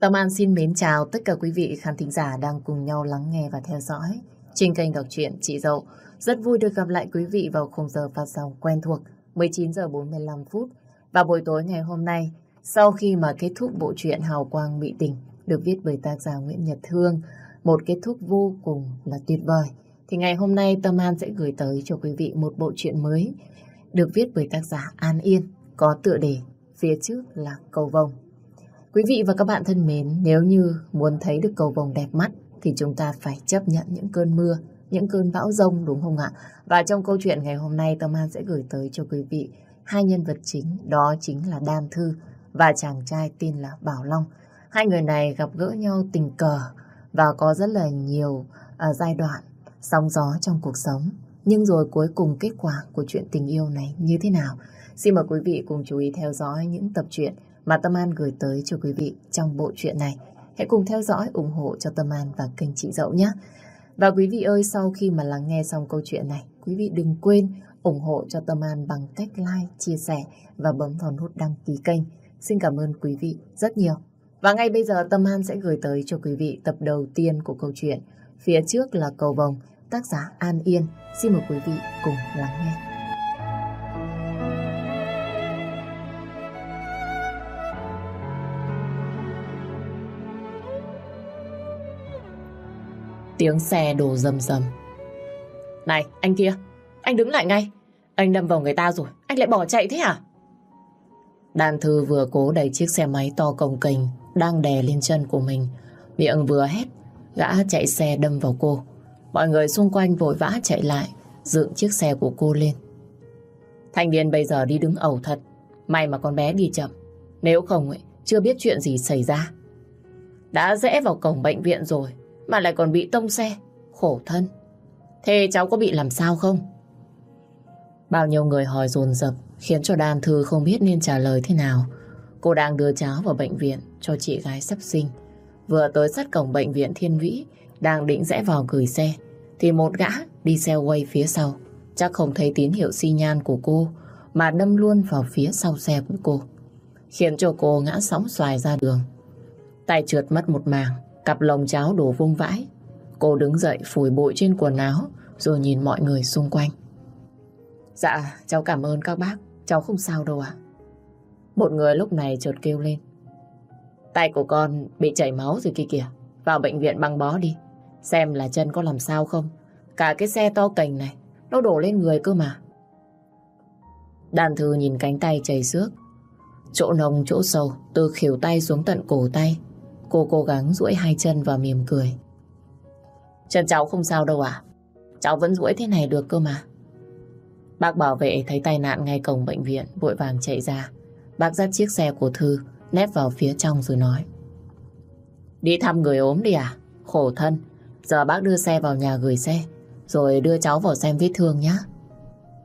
Tâm An xin mến chào tất cả quý vị khán thính giả đang cùng nhau lắng nghe và theo dõi trên kênh đọc truyện Chị Dậu. Rất vui được gặp lại quý vị vào khung giờ phát sóng quen thuộc 19 giờ 45 phút và buổi tối ngày hôm nay, sau khi mà kết thúc bộ truyện Hào Quang Mỹ Tình, được viết bởi tác giả Nguyễn Nhật Thương một kết thúc vô cùng là tuyệt vời, thì ngày hôm nay Tâm An sẽ gửi tới cho quý vị một bộ truyện mới, được viết bởi tác giả An Yên, có tựa đề phía trước là cầu vồng. Quý vị và các bạn thân mến, nếu như muốn thấy được cầu vồng đẹp mắt thì chúng ta phải chấp nhận những cơn mưa, những cơn bão rông đúng không ạ? Và trong câu chuyện ngày hôm nay Tâm An sẽ gửi tới cho quý vị hai nhân vật chính, đó chính là Đan Thư và chàng trai tên là Bảo Long. Hai người này gặp gỡ nhau tình cờ và có rất là nhiều uh, giai đoạn sóng gió trong cuộc sống. Nhưng rồi cuối cùng kết quả của chuyện tình yêu này như thế nào? Xin mời quý vị cùng chú ý theo dõi những tập truyện mà Tâm An gửi tới cho quý vị trong bộ truyện này. Hãy cùng theo dõi, ủng hộ cho Tâm An và kênh chị Dậu nhé. Và quý vị ơi, sau khi mà lắng nghe xong câu chuyện này, quý vị đừng quên ủng hộ cho Tâm An bằng cách like, chia sẻ và bấm vào nút đăng ký kênh. Xin cảm ơn quý vị rất nhiều. Và ngay bây giờ Tâm An sẽ gửi tới cho quý vị tập đầu tiên của câu chuyện. Phía trước là cầu vồng, tác giả An Yên. Xin mời quý vị cùng lắng nghe. Tiếng xe đổ rầm rầm. Này, anh kia, anh đứng lại ngay. Anh đâm vào người ta rồi, anh lại bỏ chạy thế hả? Đàn thư vừa cố đẩy chiếc xe máy to cồng kềnh đang đè lên chân của mình. Miệng vừa hét, gã chạy xe đâm vào cô. Mọi người xung quanh vội vã chạy lại, dựng chiếc xe của cô lên. Thanh niên bây giờ đi đứng ẩu thật. May mà con bé đi chậm. Nếu không, ấy, chưa biết chuyện gì xảy ra. Đã rẽ vào cổng bệnh viện rồi, mà lại còn bị tông xe. Khổ thân. Thế cháu có bị làm sao không? Bao nhiêu người hỏi dồn dập khiến cho Đan Thư không biết nên trả lời thế nào. Cô đang đưa cháu vào bệnh viện cho chị gái sắp sinh. Vừa tới sát cổng bệnh viện Thiên Vĩ, đang định rẽ vào gửi xe, thì một gã đi xe quay phía sau. Chắc không thấy tín hiệu xi nhan của cô, mà đâm luôn vào phía sau xe của cô. Khiến cho cô ngã sóng xoài ra đường. Tay trượt mất một màng, cặp lồng cháo đổ vung vãi. Cô đứng dậy phủi bụi trên quần áo, rồi nhìn mọi người xung quanh. Dạ, cháu cảm ơn các bác, cháu không sao đâu ạ. Một người lúc này chợt kêu lên. Tay của con bị chảy máu rồi kia kìa. Vào bệnh viện băng bó đi. Xem là chân có làm sao không. Cả cái xe to cành này, nó đổ lên người cơ mà. Đàn thư nhìn cánh tay chảy xước. Chỗ nông chỗ sâu, từ khỉu tay xuống tận cổ tay. Cô cố gắng duỗi hai chân và mỉm cười. Chân cháu không sao đâu à? Cháu vẫn duỗi thế này được cơ mà. Bác bảo vệ thấy tai nạn ngay cổng bệnh viện, vội vàng chạy ra. Bác dắt chiếc xe của Thư, nép vào phía trong rồi nói. Đi thăm người ốm đi à? Khổ thân. Giờ bác đưa xe vào nhà gửi xe, rồi đưa cháu vào xem vết thương nhé.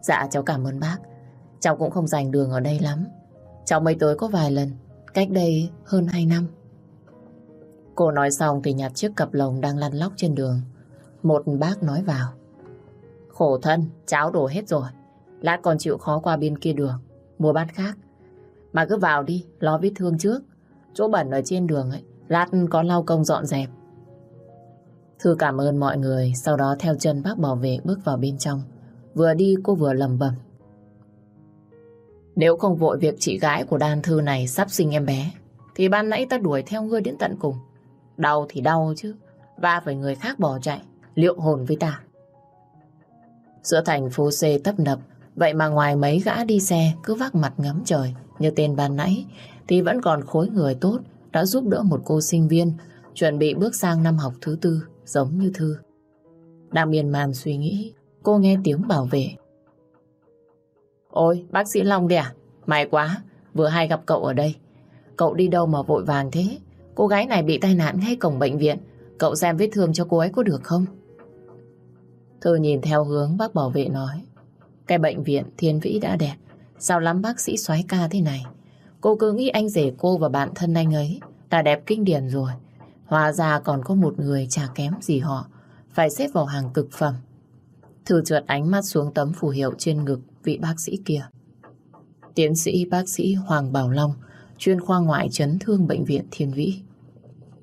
Dạ, cháu cảm ơn bác. Cháu cũng không dành đường ở đây lắm. Cháu mới tới có vài lần, cách đây hơn 2 năm. Cô nói xong thì nhặt chiếc cặp lồng đang lăn lóc trên đường. Một bác nói vào. Khổ thân, cháu đổ hết rồi. Lát còn chịu khó qua bên kia đường, mua bát khác. Mà cứ vào đi, lo vết thương trước. Chỗ bẩn ở trên đường ấy, lát có lau công dọn dẹp. Thư cảm ơn mọi người, sau đó theo chân bác bảo vệ bước vào bên trong. Vừa đi cô vừa lầm bầm. Nếu không vội việc chị gái của đàn thư này sắp sinh em bé, thì ban nãy ta đuổi theo ngươi đến tận cùng. Đau thì đau chứ, va phải người khác bỏ chạy, liệu hồn với ta. Giữa thành phố C tấp nập, vậy mà ngoài mấy gã đi xe cứ vác mặt ngắm trời như tên ban nãy, thì vẫn còn khối người tốt đã giúp đỡ một cô sinh viên chuẩn bị bước sang năm học thứ tư giống như Thư. Đang miên man suy nghĩ, cô nghe tiếng bảo vệ. Ôi, bác sĩ Long đi à? May quá, vừa hay gặp cậu ở đây. Cậu đi đâu mà vội vàng thế? Cô gái này bị tai nạn ngay cổng bệnh viện. Cậu xem vết thương cho cô ấy có được không? Thư nhìn theo hướng bác bảo vệ nói. Cái bệnh viện Thiên Vĩ đã đẹp. Sao lắm bác sĩ soái ca thế này? Cô cứ nghĩ anh rể cô và bạn thân anh ấy đã đẹp kinh điển rồi. Hóa ra còn có một người chả kém gì họ. Phải xếp vào hàng cực phẩm. Thư trượt ánh mắt xuống tấm phù hiệu trên ngực vị bác sĩ kia. Tiến sĩ bác sĩ Hoàng Bảo Long, chuyên khoa ngoại chấn thương bệnh viện Thiên Vĩ.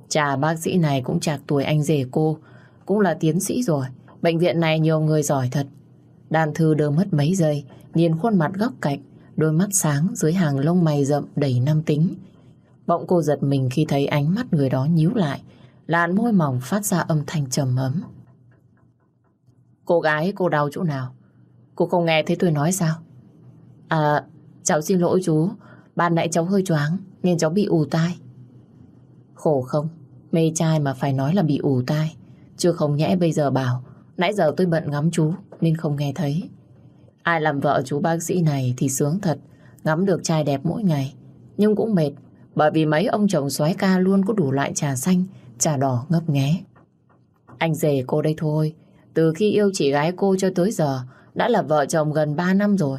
Chà bác sĩ này cũng chạc tuổi anh rể cô, cũng là tiến sĩ rồi. Bệnh viện này nhiều người giỏi thật. Đàn thư đơ mất mấy giây, nhìn khuôn mặt góc cạnh, đôi mắt sáng dưới hàng lông mày rậm đầy nam tính. Bỗng cô giật mình khi thấy ánh mắt người đó nhíu lại, làn môi mỏng phát ra âm thanh trầm ấm. Cô gái cô đau chỗ nào? Cô không nghe thấy tôi nói sao? À, cháu xin lỗi chú, ban nãy cháu hơi choáng nên cháu bị ù tai. Khổ không? Mê trai mà phải nói là bị ù tai. Chứ không nhẽ bây giờ bảo nãy giờ tôi bận ngắm chú nên không nghe thấy. Ai làm vợ chú bác sĩ này thì sướng thật, ngắm được trai đẹp mỗi ngày. Nhưng cũng mệt, bởi vì mấy ông chồng soái ca luôn có đủ loại trà xanh, trà đỏ ngấp nghé. Anh rể cô đây thôi, từ khi yêu chị gái cô cho tới giờ, đã là vợ chồng gần 3 năm rồi.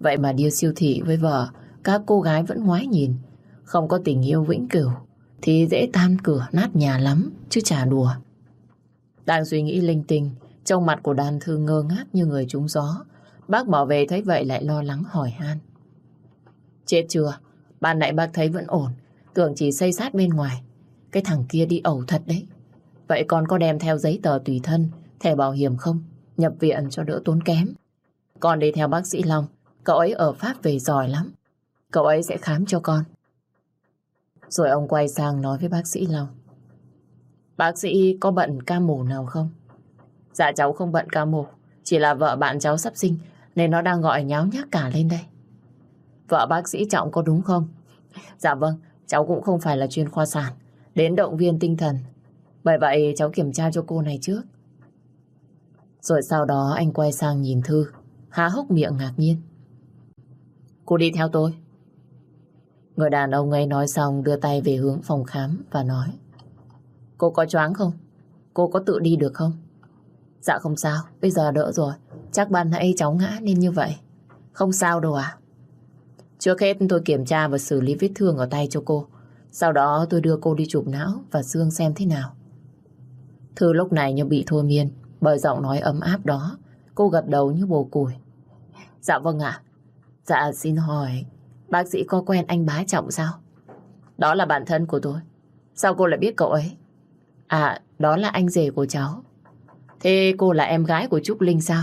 Vậy mà đi siêu thị với vợ, các cô gái vẫn ngoái nhìn. Không có tình yêu vĩnh cửu, thì dễ tan cửa nát nhà lắm, chứ chả đùa. Đang suy nghĩ linh tinh, trong mặt của đàn thư ngơ ngác như người trúng gió. Bác bảo về thấy vậy lại lo lắng hỏi han. Chết chưa? Ban nãy bác thấy vẫn ổn. Tưởng chỉ xây sát bên ngoài. Cái thằng kia đi ẩu thật đấy. Vậy con có đem theo giấy tờ tùy thân, thẻ bảo hiểm không? Nhập viện cho đỡ tốn kém. Con đi theo bác sĩ Long. Cậu ấy ở Pháp về giỏi lắm. Cậu ấy sẽ khám cho con. Rồi ông quay sang nói với bác sĩ Long. Bác sĩ có bận ca mổ nào không? Dạ cháu không bận ca mổ. Chỉ là vợ bạn cháu sắp sinh nên nó đang gọi nháo nhác cả lên đây. Vợ bác sĩ Trọng có đúng không? Dạ vâng, cháu cũng không phải là chuyên khoa sản. Đến động viên tinh thần. Bởi vậy cháu kiểm tra cho cô này trước. Rồi sau đó anh quay sang nhìn Thư, há hốc miệng ngạc nhiên. Cô đi theo tôi. Người đàn ông ấy nói xong đưa tay về hướng phòng khám và nói. Cô có choáng không? Cô có tự đi được không? Dạ không sao, bây giờ đỡ rồi. Chắc ban nãy cháu ngã nên như vậy. Không sao đâu à? Trước hết tôi kiểm tra và xử lý vết thương ở tay cho cô. Sau đó tôi đưa cô đi chụp não và xương xem thế nào. Thư lúc này như bị thôi miên bởi giọng nói ấm áp đó. Cô gật đầu như bồ củi. Dạ vâng ạ. Dạ xin hỏi, bác sĩ có quen anh bá trọng sao? Đó là bạn thân của tôi. Sao cô lại biết cậu ấy? À, đó là anh rể của cháu. Thế cô là em gái của Trúc Linh sao?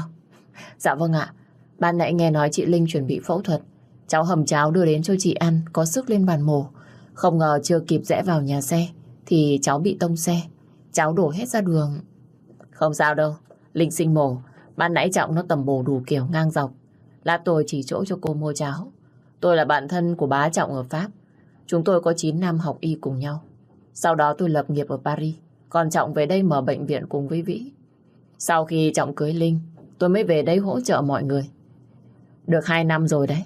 Dạ vâng ạ. Ban nãy nghe nói chị Linh chuẩn bị phẫu thuật. Cháu hầm cháo đưa đến cho chị ăn, có sức lên bàn mổ. Không ngờ chưa kịp rẽ vào nhà xe, thì cháu bị tông xe. Cháu đổ hết ra đường. Không sao đâu, Linh sinh mổ. Ban nãy Trọng nó tầm bổ đủ kiểu ngang dọc. Lát tôi chỉ chỗ cho cô mua cháo. Tôi là bạn thân của bá Trọng ở Pháp. Chúng tôi có 9 năm học y cùng nhau. Sau đó tôi lập nghiệp ở Paris. Còn Trọng về đây mở bệnh viện cùng với Vĩ. Sau khi Trọng cưới Linh, tôi mới về đây hỗ trợ mọi người. Được 2 năm rồi đấy.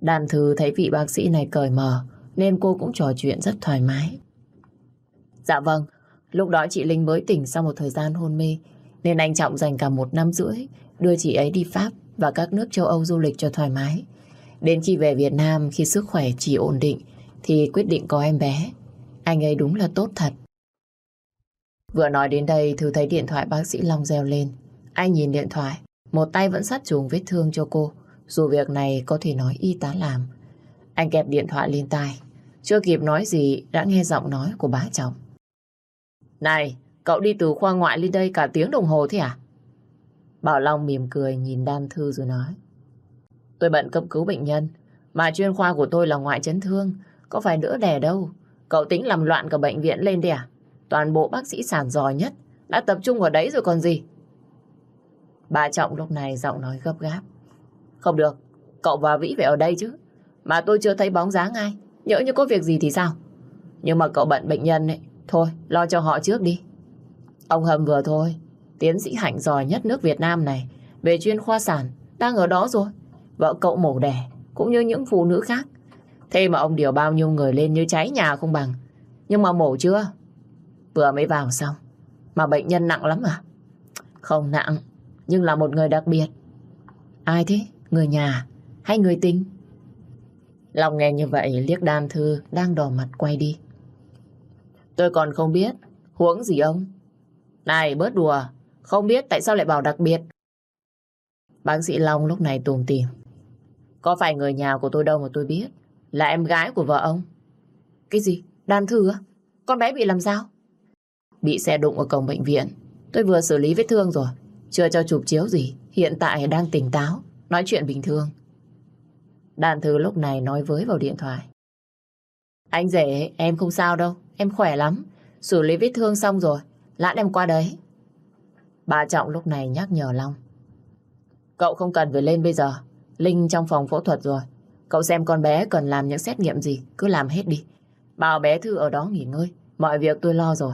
Đàn thư thấy vị bác sĩ này cởi mở, nên cô cũng trò chuyện rất thoải mái. Dạ vâng, lúc đó chị Linh mới tỉnh sau một thời gian hôn mê, nên anh Trọng dành cả một năm rưỡi đưa chị ấy đi Pháp và các nước châu Âu du lịch cho thoải mái. Đến khi về Việt Nam, khi sức khỏe chỉ ổn định, thì quyết định có em bé. Anh ấy đúng là tốt thật. Vừa nói đến đây, Thư thấy điện thoại bác sĩ Long reo lên. Anh nhìn điện thoại, một tay vẫn sát trùng vết thương cho cô, dù việc này có thể nói y tá làm. Anh kẹp điện thoại lên tai, chưa kịp nói gì đã nghe giọng nói của bá chồng. Này, cậu đi từ khoa ngoại lên đây cả tiếng đồng hồ thế à? Bảo Long mỉm cười nhìn Đan Thư rồi nói. Tôi bận cấp cứu bệnh nhân, mà chuyên khoa của tôi là ngoại chấn thương, có phải đỡ đẻ đâu. Cậu tính làm loạn cả bệnh viện lên đẻ? À? Toàn bộ bác sĩ sản giỏi nhất đã tập trung vào đấy rồi còn gì. Bà Trọng lúc này giọng nói gấp gáp. Không được, cậu và Vĩ phải ở đây chứ. Mà tôi chưa thấy bóng dáng ai. Nhỡ như có việc gì thì sao? Nhưng mà cậu bận bệnh nhân ấy. Thôi, lo cho họ trước đi. Ông Hầm vừa thôi. Tiến sĩ hạnh giỏi nhất nước Việt Nam này. Về chuyên khoa sản. Đang ở đó rồi. Vợ cậu mổ đẻ. Cũng như những phụ nữ khác. Thế mà ông điều bao nhiêu người lên như cháy nhà không bằng. Nhưng mà mổ chưa? Vừa mới vào xong. Mà bệnh nhân nặng lắm à? Không nặng, nhưng là một người đặc biệt. Ai thế? Người nhà hay người tình? Long nghe như vậy liếc đan thư đang đỏ mặt quay đi. Tôi còn không biết. Huống gì ông? Này bớt đùa. Không biết tại sao lại bảo đặc biệt. Bác sĩ Long lúc này tùm tìm. Có phải người nhà của tôi đâu mà tôi biết. Là em gái của vợ ông. Cái gì? Đan thư á? con bé bị làm sao? Bị xe đụng ở cổng bệnh viện. Tôi vừa xử lý vết thương rồi. Chưa cho chụp chiếu gì. Hiện tại đang tỉnh táo. Nói chuyện bình thường. Đàn thư lúc này nói với vào điện thoại. Anh rể, em không sao đâu. Em khỏe lắm. Xử lý vết thương xong rồi. Lát em qua đấy. Bà Trọng lúc này nhắc nhở Long. Cậu không cần phải lên bây giờ. Linh trong phòng phẫu thuật rồi. Cậu xem con bé cần làm những xét nghiệm gì. Cứ làm hết đi. Bảo bé Thư ở đó nghỉ ngơi. Mọi việc tôi lo rồi.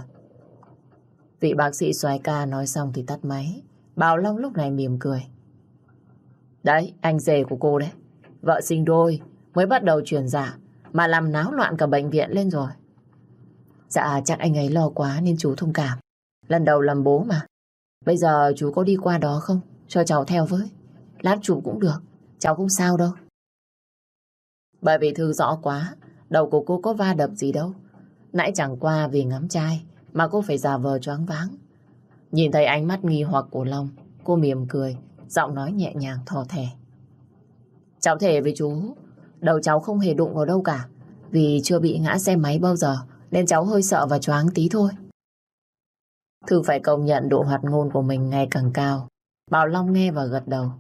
Vị bác sĩ xoài ca nói xong thì tắt máy. Bảo Long lúc này mỉm cười. Đấy, anh rể của cô đấy. Vợ sinh đôi, mới bắt đầu truyền giả, dạ, mà làm náo loạn cả bệnh viện lên rồi. Dạ, chắc anh ấy lo quá nên chú thông cảm. Lần đầu làm bố mà. Bây giờ chú có đi qua đó không? Cho cháu theo với. Lát chú cũng được. Cháu không sao đâu. Bởi vì Thư rõ quá, đầu của cô có va đập gì đâu. Nãy chẳng qua vì ngắm trai mà cô phải giả vờ choáng váng. Nhìn thấy ánh mắt nghi hoặc của Long, cô mỉm cười, giọng nói nhẹ nhàng thò thẻ. Cháu thề với chú, đầu cháu không hề đụng vào đâu cả, vì chưa bị ngã xe máy bao giờ, nên cháu hơi sợ và choáng tí thôi. Thư phải công nhận độ hoạt ngôn của mình ngày càng cao. Bảo Long nghe và gật đầu.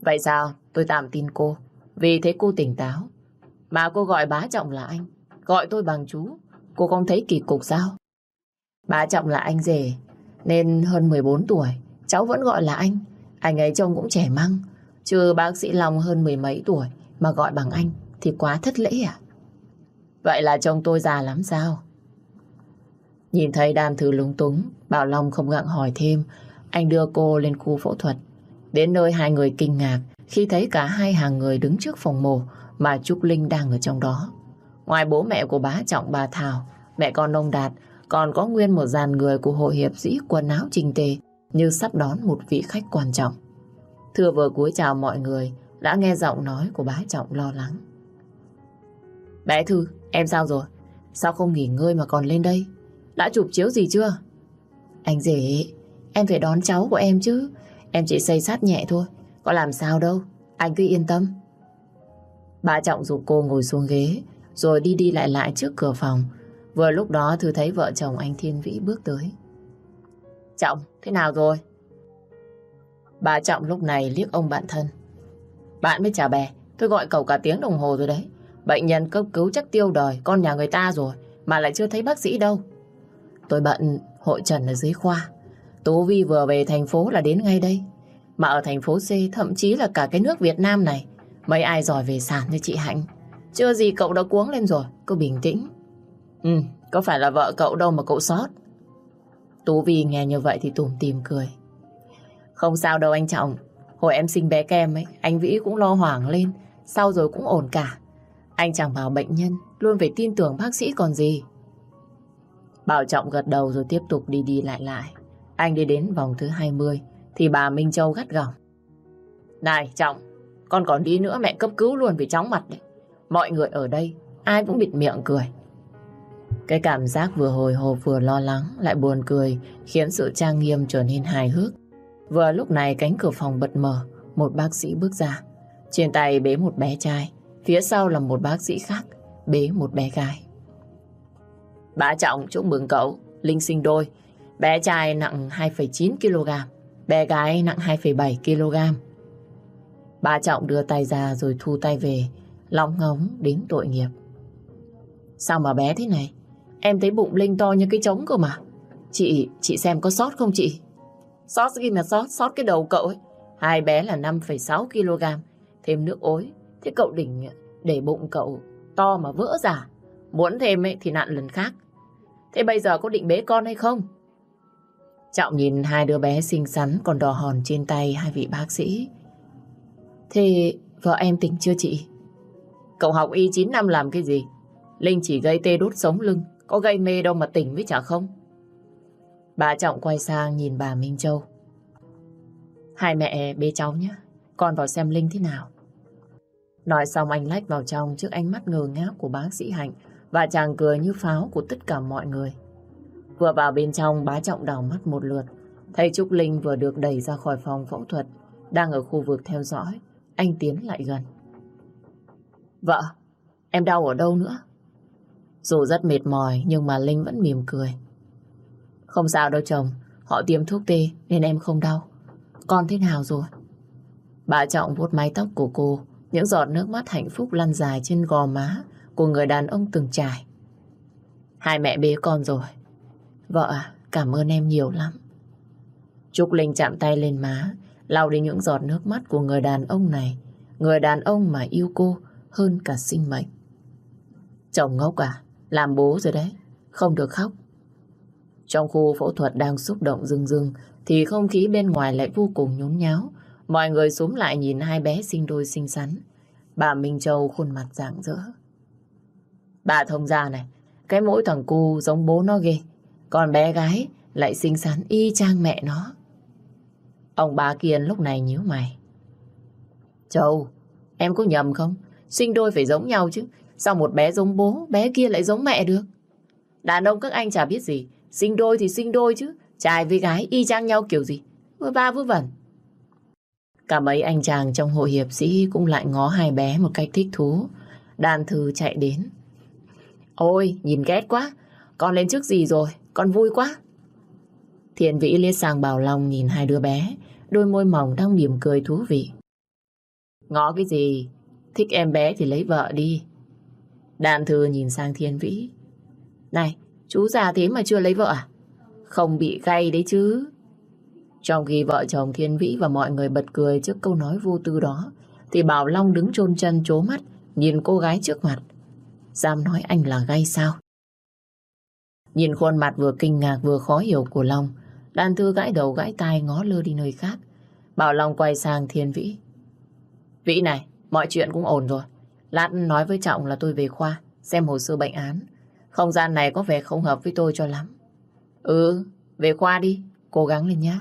Vậy sao? Tôi tạm tin cô. Vì thế cô tỉnh táo. Mà cô gọi bá trọng là anh. Gọi tôi bằng chú. Cô không thấy kỳ cục sao? Bá trọng là anh rể. Nên hơn 14 tuổi. Cháu vẫn gọi là anh. Anh ấy trông cũng trẻ măng. Chứ bác sĩ Long hơn mười mấy tuổi. Mà gọi bằng anh. Thì quá thất lễ à? Vậy là chồng tôi già lắm sao? Nhìn thấy đàn thư lúng túng, Bảo Long không gặng hỏi thêm. Anh đưa cô lên khu phẫu thuật. Đến nơi hai người kinh ngạc khi thấy cả hai hàng người đứng trước phòng mổ mà Trúc Linh đang ở trong đó. Ngoài bố mẹ của bá Trọng bà Thảo, mẹ con ông Đạt, còn có nguyên một dàn người của hội hiệp sĩ quần áo trình tề như sắp đón một vị khách quan trọng. Thưa vừa cúi chào mọi người, đã nghe giọng nói của bá Trọng lo lắng. Bé Thư, em sao rồi? Sao không nghỉ ngơi mà còn lên đây? Đã chụp chiếu gì chưa? Anh rể, em phải đón cháu của em chứ. Em chỉ xây sát nhẹ thôi, có làm sao đâu. Anh cứ yên tâm. Bà Trọng dục cô ngồi xuống ghế, rồi đi đi lại lại trước cửa phòng. Vừa lúc đó Thư thấy vợ chồng anh Thiên Vĩ bước tới. Trọng, thế nào rồi? Bà Trọng lúc này liếc ông bạn thân. Bạn mới chào bè, tôi gọi cậu cả tiếng đồng hồ rồi đấy. Bệnh nhân cấp cứu chắc tiêu đời con nhà người ta rồi, mà lại chưa thấy bác sĩ đâu. Tôi bận hội trần ở dưới khoa. Tú Vi vừa về thành phố là đến ngay đây. Mà ở thành phố C, thậm chí là cả cái nước Việt Nam này, mấy ai giỏi về sản như chị Hạnh. Chưa gì cậu đã cuống lên rồi, cứ bình tĩnh. Ừ, có phải là vợ cậu đâu mà cậu sót. Tú Vi nghe như vậy thì tùm tìm cười. Không sao đâu anh Trọng. Hồi em sinh bé kem ấy, anh Vĩ cũng lo hoảng lên. Sau rồi cũng ổn cả. Anh chẳng bảo bệnh nhân luôn phải tin tưởng bác sĩ còn gì. Bảo Trọng gật đầu rồi tiếp tục đi đi lại lại. Anh đi đến vòng thứ 20 thì bà Minh Châu gắt gỏng. Này Trọng, con còn đi nữa mẹ cấp cứu luôn vì chóng mặt đấy. Mọi người ở đây ai cũng bịt miệng cười. Cái cảm giác vừa hồi hộp vừa lo lắng lại buồn cười khiến sự trang nghiêm trở nên hài hước. Vừa lúc này cánh cửa phòng bật mở, một bác sĩ bước ra. Trên tay bế một bé trai, phía sau là một bác sĩ khác, bế một bé gái. Bà Trọng chúc mừng cậu, Linh sinh đôi. Bé trai nặng 2,9 kg, bé gái nặng 2,7 kg. bà Trọng đưa tay ra rồi thu tay về, lóng ngóng đến tội nghiệp. Sao mà bé thế này? Em thấy bụng Linh to như cái trống cơ mà. Chị, chị xem có sót không chị? Sót gì mà sót, sót cái đầu cậu ấy. Hai bé là 5,6 kg, thêm nước ối. Thế cậu đỉnh để bụng cậu to mà vỡ ra. Muốn thêm ấy thì nặn lần khác. Thế bây giờ có định bế con hay không? Trọng nhìn hai đứa bé xinh xắn còn đỏ hòn trên tay hai vị bác sĩ. Thế vợ em tỉnh chưa chị? Cậu học y 9 năm làm cái gì? Linh chỉ gây tê đốt sống lưng, có gây mê đâu mà tỉnh với chả không? Bà Trọng quay sang nhìn bà Minh Châu. Hai mẹ bế cháu nhé, con vào xem Linh thế nào. Nói xong anh lách vào trong trước ánh mắt ngờ ngác của bác sĩ Hạnh và chàng cười như pháo của tất cả mọi người. Vừa vào bên trong, bá trọng đảo mắt một lượt. Thấy Trúc Linh vừa được đẩy ra khỏi phòng phẫu thuật, đang ở khu vực theo dõi. Anh tiến lại gần. Vợ, em đau ở đâu nữa? Dù rất mệt mỏi nhưng mà Linh vẫn mỉm cười. Không sao đâu chồng, họ tiêm thuốc tê nên em không đau. Con thế nào rồi? Bà Trọng vuốt mái tóc của cô, những giọt nước mắt hạnh phúc lăn dài trên gò má của người đàn ông từng trải. Hai mẹ bế con rồi. Vợ à, cảm ơn em nhiều lắm. Trúc Linh chạm tay lên má, lau đi những giọt nước mắt của người đàn ông này. Người đàn ông mà yêu cô hơn cả sinh mệnh. Chồng ngốc à, làm bố rồi đấy, không được khóc. Trong khu phẫu thuật đang xúc động rưng rưng thì không khí bên ngoài lại vô cùng nhốn nháo. Mọi người xuống lại nhìn hai bé sinh đôi xinh xắn. Bà Minh Châu khuôn mặt rạng rỡ. Bà thông gia này, cái mỗi thằng cu giống bố nó ghê. Còn bé gái lại xinh xắn y chang mẹ nó. Ông bà Kiên lúc này nhíu mày. Châu, em có nhầm không? Sinh đôi phải giống nhau chứ. Sao một bé giống bố, bé kia lại giống mẹ được? Đàn ông các anh chả biết gì. Sinh đôi thì sinh đôi chứ. Trai với gái y chang nhau kiểu gì. Vừa ba vừa vẩn. Cả mấy anh chàng trong hội hiệp sĩ cũng lại ngó hai bé một cách thích thú. Đàn thư chạy đến. Ôi, nhìn ghét quá. Con lên trước gì rồi? Con vui quá. Thiền Vĩ liếc sang Bảo Long nhìn hai đứa bé. Đôi môi mỏng đang mỉm cười thú vị. Ngó cái gì? Thích em bé thì lấy vợ đi. Đàn thư nhìn sang Thiên Vĩ. Này, chú già thế mà chưa lấy vợ à? Không bị gay đấy chứ. Trong khi vợ chồng Thiên Vĩ và mọi người bật cười trước câu nói vô tư đó, thì Bảo Long đứng chôn chân chố mắt, nhìn cô gái trước mặt. Dám nói anh là gay sao? Nhìn khuôn mặt vừa kinh ngạc vừa khó hiểu của Long, Đan thư gãi đầu gãi tai ngó lơ đi nơi khác. Bảo Long quay sang Thiên Vĩ. Vĩ này, mọi chuyện cũng ổn rồi. Lát nói với Trọng là tôi về khoa, xem hồ sơ bệnh án. Không gian này có vẻ không hợp với tôi cho lắm. Ừ, về khoa đi, cố gắng lên nhé.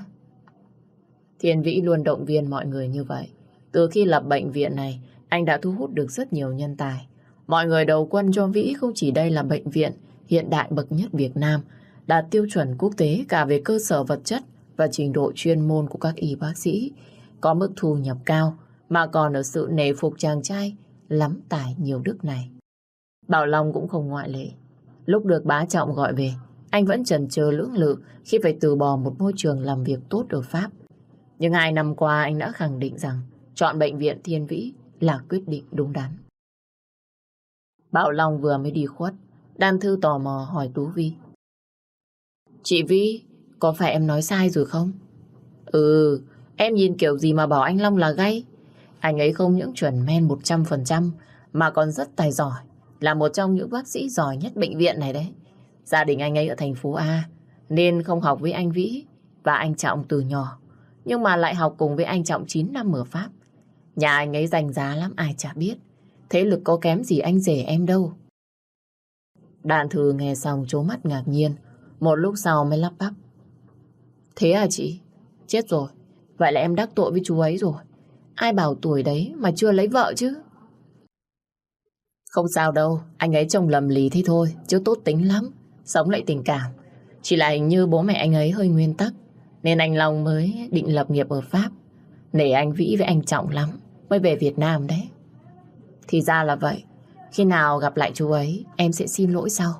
Thiên Vĩ luôn động viên mọi người như vậy. Từ khi lập bệnh viện này, anh đã thu hút được rất nhiều nhân tài. Mọi người đầu quân cho Vĩ không chỉ đây là bệnh viện hiện đại bậc nhất Việt Nam, đạt tiêu chuẩn quốc tế cả về cơ sở vật chất và trình độ chuyên môn của các y bác sĩ, có mức thu nhập cao, mà còn ở sự nể phục chàng trai lắm tài nhiều đức này. Bảo Long cũng không ngoại lệ. Lúc được bá trọng gọi về, anh vẫn chần chờ lưỡng lự khi phải từ bỏ một môi trường làm việc tốt ở Pháp. Nhưng hai năm qua anh đã khẳng định rằng chọn bệnh viện Thiên Vĩ là quyết định đúng đắn. Bảo Long vừa mới đi khuất, Đan Thư tò mò hỏi Tú Vi. Chị Vi, có phải em nói sai rồi không? Ừ, em nhìn kiểu gì mà bảo anh Long là gay? Anh ấy không những chuẩn men 100% mà còn rất tài giỏi, là một trong những bác sĩ giỏi nhất bệnh viện này đấy. Gia đình anh ấy ở thành phố A, nên không học với anh Vĩ và anh Trọng từ nhỏ, nhưng mà lại học cùng với anh Trọng 9 năm ở Pháp. Nhà anh ấy danh giá lắm ai chả biết, thế lực có kém gì anh rể em đâu. Đạn thư nghe xong chố mắt ngạc nhiên, một lúc sau mới lắp bắp. Thế à chị? Chết rồi, vậy là em đắc tội với chú ấy rồi. Ai bảo tuổi đấy mà chưa lấy vợ chứ? Không sao đâu, anh ấy trông lầm lì thế thôi, chứ tốt tính lắm, sống lại tình cảm. Chỉ là hình như bố mẹ anh ấy hơi nguyên tắc, nên anh Long mới định lập nghiệp ở Pháp. Nể anh Vĩ với anh Trọng lắm, mới về Việt Nam đấy. Thì ra là vậy, khi nào gặp lại chú ấy, em sẽ xin lỗi sau.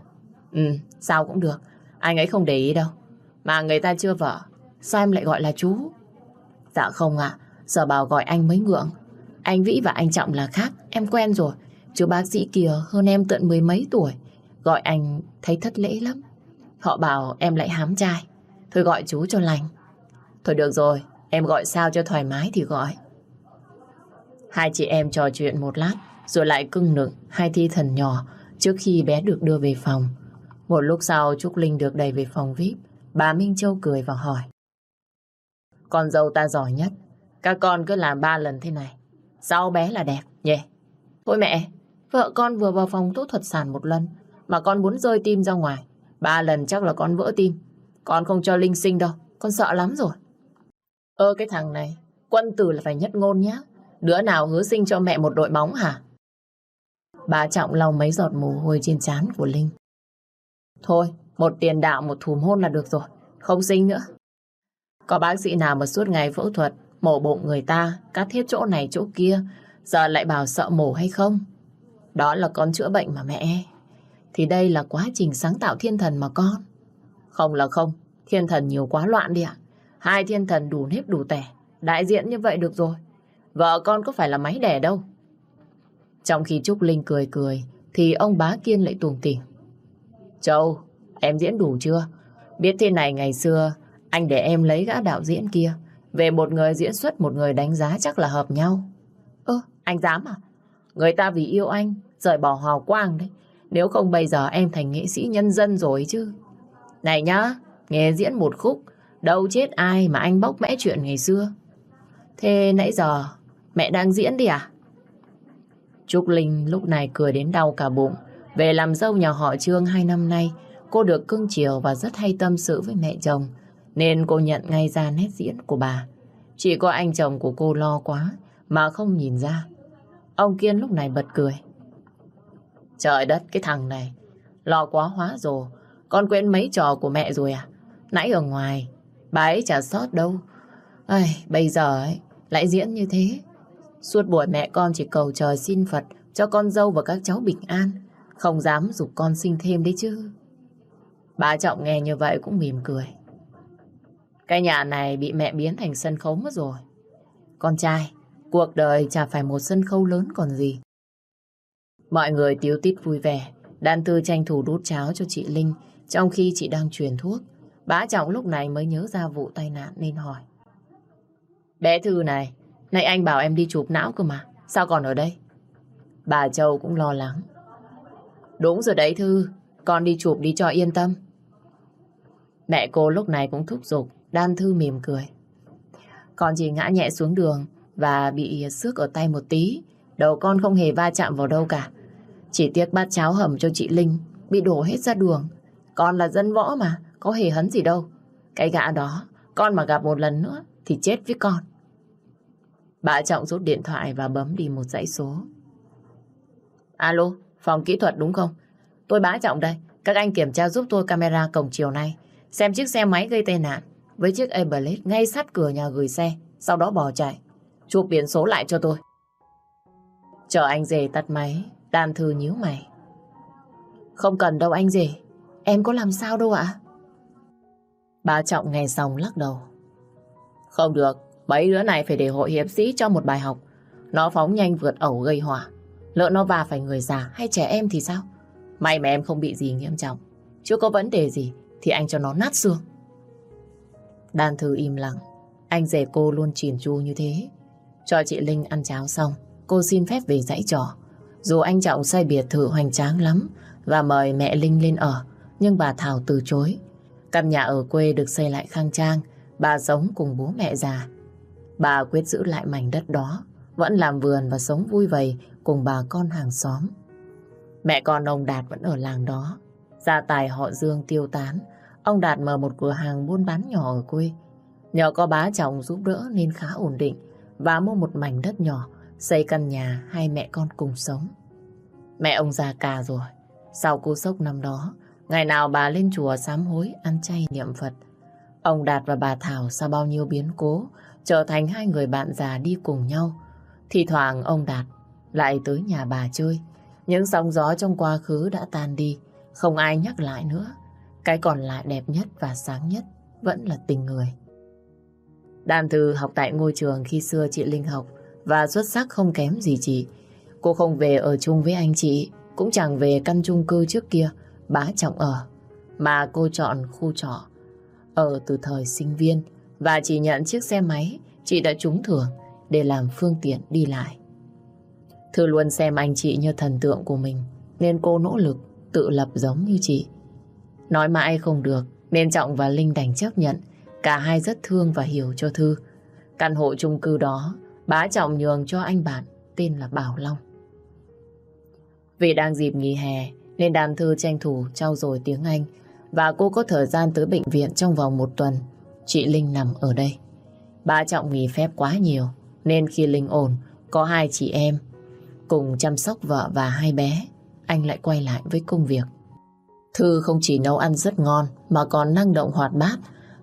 Ừ, sao cũng được, anh ấy không để ý đâu. Mà người ta chưa vợ, sao em lại gọi là chú? Dạ không ạ, Giờ bảo gọi anh mới ngượng. Anh Vĩ và anh Trọng là khác, em quen rồi. Chú bác sĩ kia hơn em tận mười mấy tuổi. Gọi anh thấy thất lễ lắm. Họ bảo em lại hám trai. Thôi gọi chú cho lành. Thôi được rồi, em gọi sao cho thoải mái thì gọi. Hai chị em trò chuyện một lát, rồi lại cưng nựng hai thi thần nhỏ trước khi bé được đưa về phòng. Một lúc sau Trúc Linh được đẩy về phòng VIP, bà Minh Châu cười và hỏi. Con dâu ta giỏi nhất, các con cứ làm ba lần thế này. Sau bé là đẹp, nhỉ? Thôi mẹ, vợ con vừa vào phòng phẫu thuật sản một lần, mà con muốn rơi tim ra ngoài. Ba lần chắc là con vỡ tim. Con không cho Linh sinh đâu, con sợ lắm rồi. Ơ cái thằng này, quân tử là phải nhất ngôn nhá. Đứa nào hứa sinh cho mẹ một đội bóng hả? Bà Trọng lau mấy giọt mồ hôi trên trán của Linh. Thôi, một tiền đạo một thùm hôn là được rồi, không sinh nữa. Có bác sĩ nào mà suốt ngày phẫu thuật Mổ bụng người ta, cắt hết chỗ này chỗ kia, giờ lại bảo sợ mổ hay không? Đó là con chữa bệnh mà mẹ. thì đây là quá trình sáng tạo thiên thần mà con. Không là không, thiên thần nhiều quá loạn đi ạ. Hai thiên thần đủ nếp đủ tẻ, đại diện như vậy được rồi. Vợ con có phải là máy đẻ đâu. Trong khi Trúc Linh cười cười, thì ông bá Kiên lại tuồng tỉm. Châu, em diễn đủ chưa? Biết thế này ngày xưa, anh để em lấy gã đạo diễn kia. Về một người diễn xuất, một người đánh giá chắc là hợp nhau. Ơ, anh dám à? Người ta vì yêu anh, rời bỏ hào quang đấy. Nếu không bây giờ em thành nghệ sĩ nhân dân rồi chứ. Này nhá, nghe diễn một khúc, đâu chết ai mà anh bóc mẽ chuyện ngày xưa. Thế nãy giờ, mẹ đang diễn đi à? Trúc Linh lúc này cười đến đau cả bụng. Về làm dâu nhà họ Trương hai năm nay, cô được cưng chiều và rất hay tâm sự với mẹ chồng. Nên cô nhận ngay ra nét diễn của bà. Chỉ có anh chồng của cô lo quá mà không nhìn ra. Ông Kiên lúc này bật cười. Trời đất, cái thằng này, lo quá hóa rồi. Con quên mấy trò của mẹ rồi à? Nãy ở ngoài, bà ấy chả sót đâu. Ai, bây giờ ấy, lại diễn như thế. Suốt buổi mẹ con chỉ cầu trời xin Phật cho con dâu và các cháu bình an. Không dám dục con sinh thêm đấy chứ. Bà Trọng nghe như vậy cũng mỉm cười. Cái nhà này bị mẹ biến thành sân khấu mất rồi. Con trai, cuộc đời chả phải một sân khấu lớn còn gì. Mọi người tiếu tít vui vẻ. Đan Tư tranh thủ đút cháo cho chị Linh trong khi chị đang truyền thuốc. Bá Trọng lúc này mới nhớ ra vụ tai nạn nên hỏi. Bé Thư này, Nãy anh bảo em đi chụp não cơ mà. Sao còn ở đây? Bà Châu cũng lo lắng. Đúng rồi đấy Thư, con đi chụp đi cho yên tâm. Mẹ cô lúc này cũng thúc giục, Đan Thư mỉm cười. Con chỉ ngã nhẹ xuống đường và bị xước ở tay một tí. Đầu con không hề va chạm vào đâu cả. Chỉ tiếc bát cháo hầm cho chị Linh bị đổ hết ra đường. Con là dân võ mà, có hề hấn gì đâu. Cái gã đó, con mà gặp một lần nữa thì chết với con. Bà Trọng rút điện thoại và bấm đi một dãy số. Alo, phòng kỹ thuật đúng không? Tôi bá Trọng đây. Các anh kiểm tra giúp tôi camera cổng chiều nay. Xem chiếc xe máy gây tai nạn với chiếc Airblade ngay sát cửa nhà gửi xe. Sau đó bỏ chạy. Chụp biển số lại cho tôi. Chờ anh rể tắt máy. Đàn thư nhíu mày. Không cần đâu anh rể. Em có làm sao đâu ạ? Bà Trọng nghe xong lắc đầu. Không được. Bấy đứa này phải để hội hiệp sĩ cho một bài học. Nó phóng nhanh vượt ẩu gây hỏa. Lỡ nó va phải người già hay trẻ em thì sao? May mà em không bị gì nghiêm trọng. Chưa có vấn đề gì thì anh cho nó nát xương. Đan thư im lặng. Anh rể cô luôn chỉn chu như thế. Cho chị Linh ăn cháo xong, cô xin phép về dãy trò. Dù anh Trọng xây biệt thự hoành tráng lắm và mời mẹ Linh lên ở, nhưng bà Thảo từ chối. Căn nhà ở quê được xây lại khang trang, bà sống cùng bố mẹ già. Bà quyết giữ lại mảnh đất đó, vẫn làm vườn và sống vui vầy cùng bà con hàng xóm. Mẹ con ông Đạt vẫn ở làng đó. Gia tài họ Dương tiêu tán, ông Đạt mở một cửa hàng buôn bán nhỏ ở quê. Nhờ có bá chồng giúp đỡ nên khá ổn định và mua một mảnh đất nhỏ, xây căn nhà hai mẹ con cùng sống. Mẹ ông già cả rồi. Sau cú sốc năm đó, ngày nào bà lên chùa sám hối, ăn chay niệm Phật. Ông Đạt và bà Thảo sau bao nhiêu biến cố, trở thành hai người bạn già đi cùng nhau. Thì thoảng ông Đạt lại tới nhà bà chơi. Những sóng gió trong quá khứ đã tan đi, không ai nhắc lại nữa. Cái còn lại đẹp nhất và sáng nhất vẫn là tình người. Đàm Thư học tại ngôi trường khi xưa chị Linh học và xuất sắc không kém gì chị. Cô không về ở chung với anh chị, cũng chẳng về căn chung cư trước kia, bá trọng ở. Mà cô chọn khu trọ ở từ thời sinh viên và chỉ nhận chiếc xe máy, chị đã trúng thưởng để làm phương tiện đi lại. Thư luôn xem anh chị như thần tượng của mình, nên cô nỗ lực, tự lập giống như chị. Nói mãi không được, nên Trọng và Linh đành chấp nhận cả hai rất thương và hiểu cho Thư. Căn hộ chung cư đó, bá Trọng nhường cho anh bạn tên là Bảo Long. Vì đang dịp nghỉ hè, nên đàn thư tranh thủ trau dồi tiếng Anh và cô có thời gian tới bệnh viện trong vòng một tuần. Chị Linh nằm ở đây. Ba Trọng nghỉ phép quá nhiều nên khi Linh ổn có hai chị em cùng chăm sóc vợ và hai bé anh lại quay lại với công việc. Thư không chỉ nấu ăn rất ngon mà còn năng động hoạt bát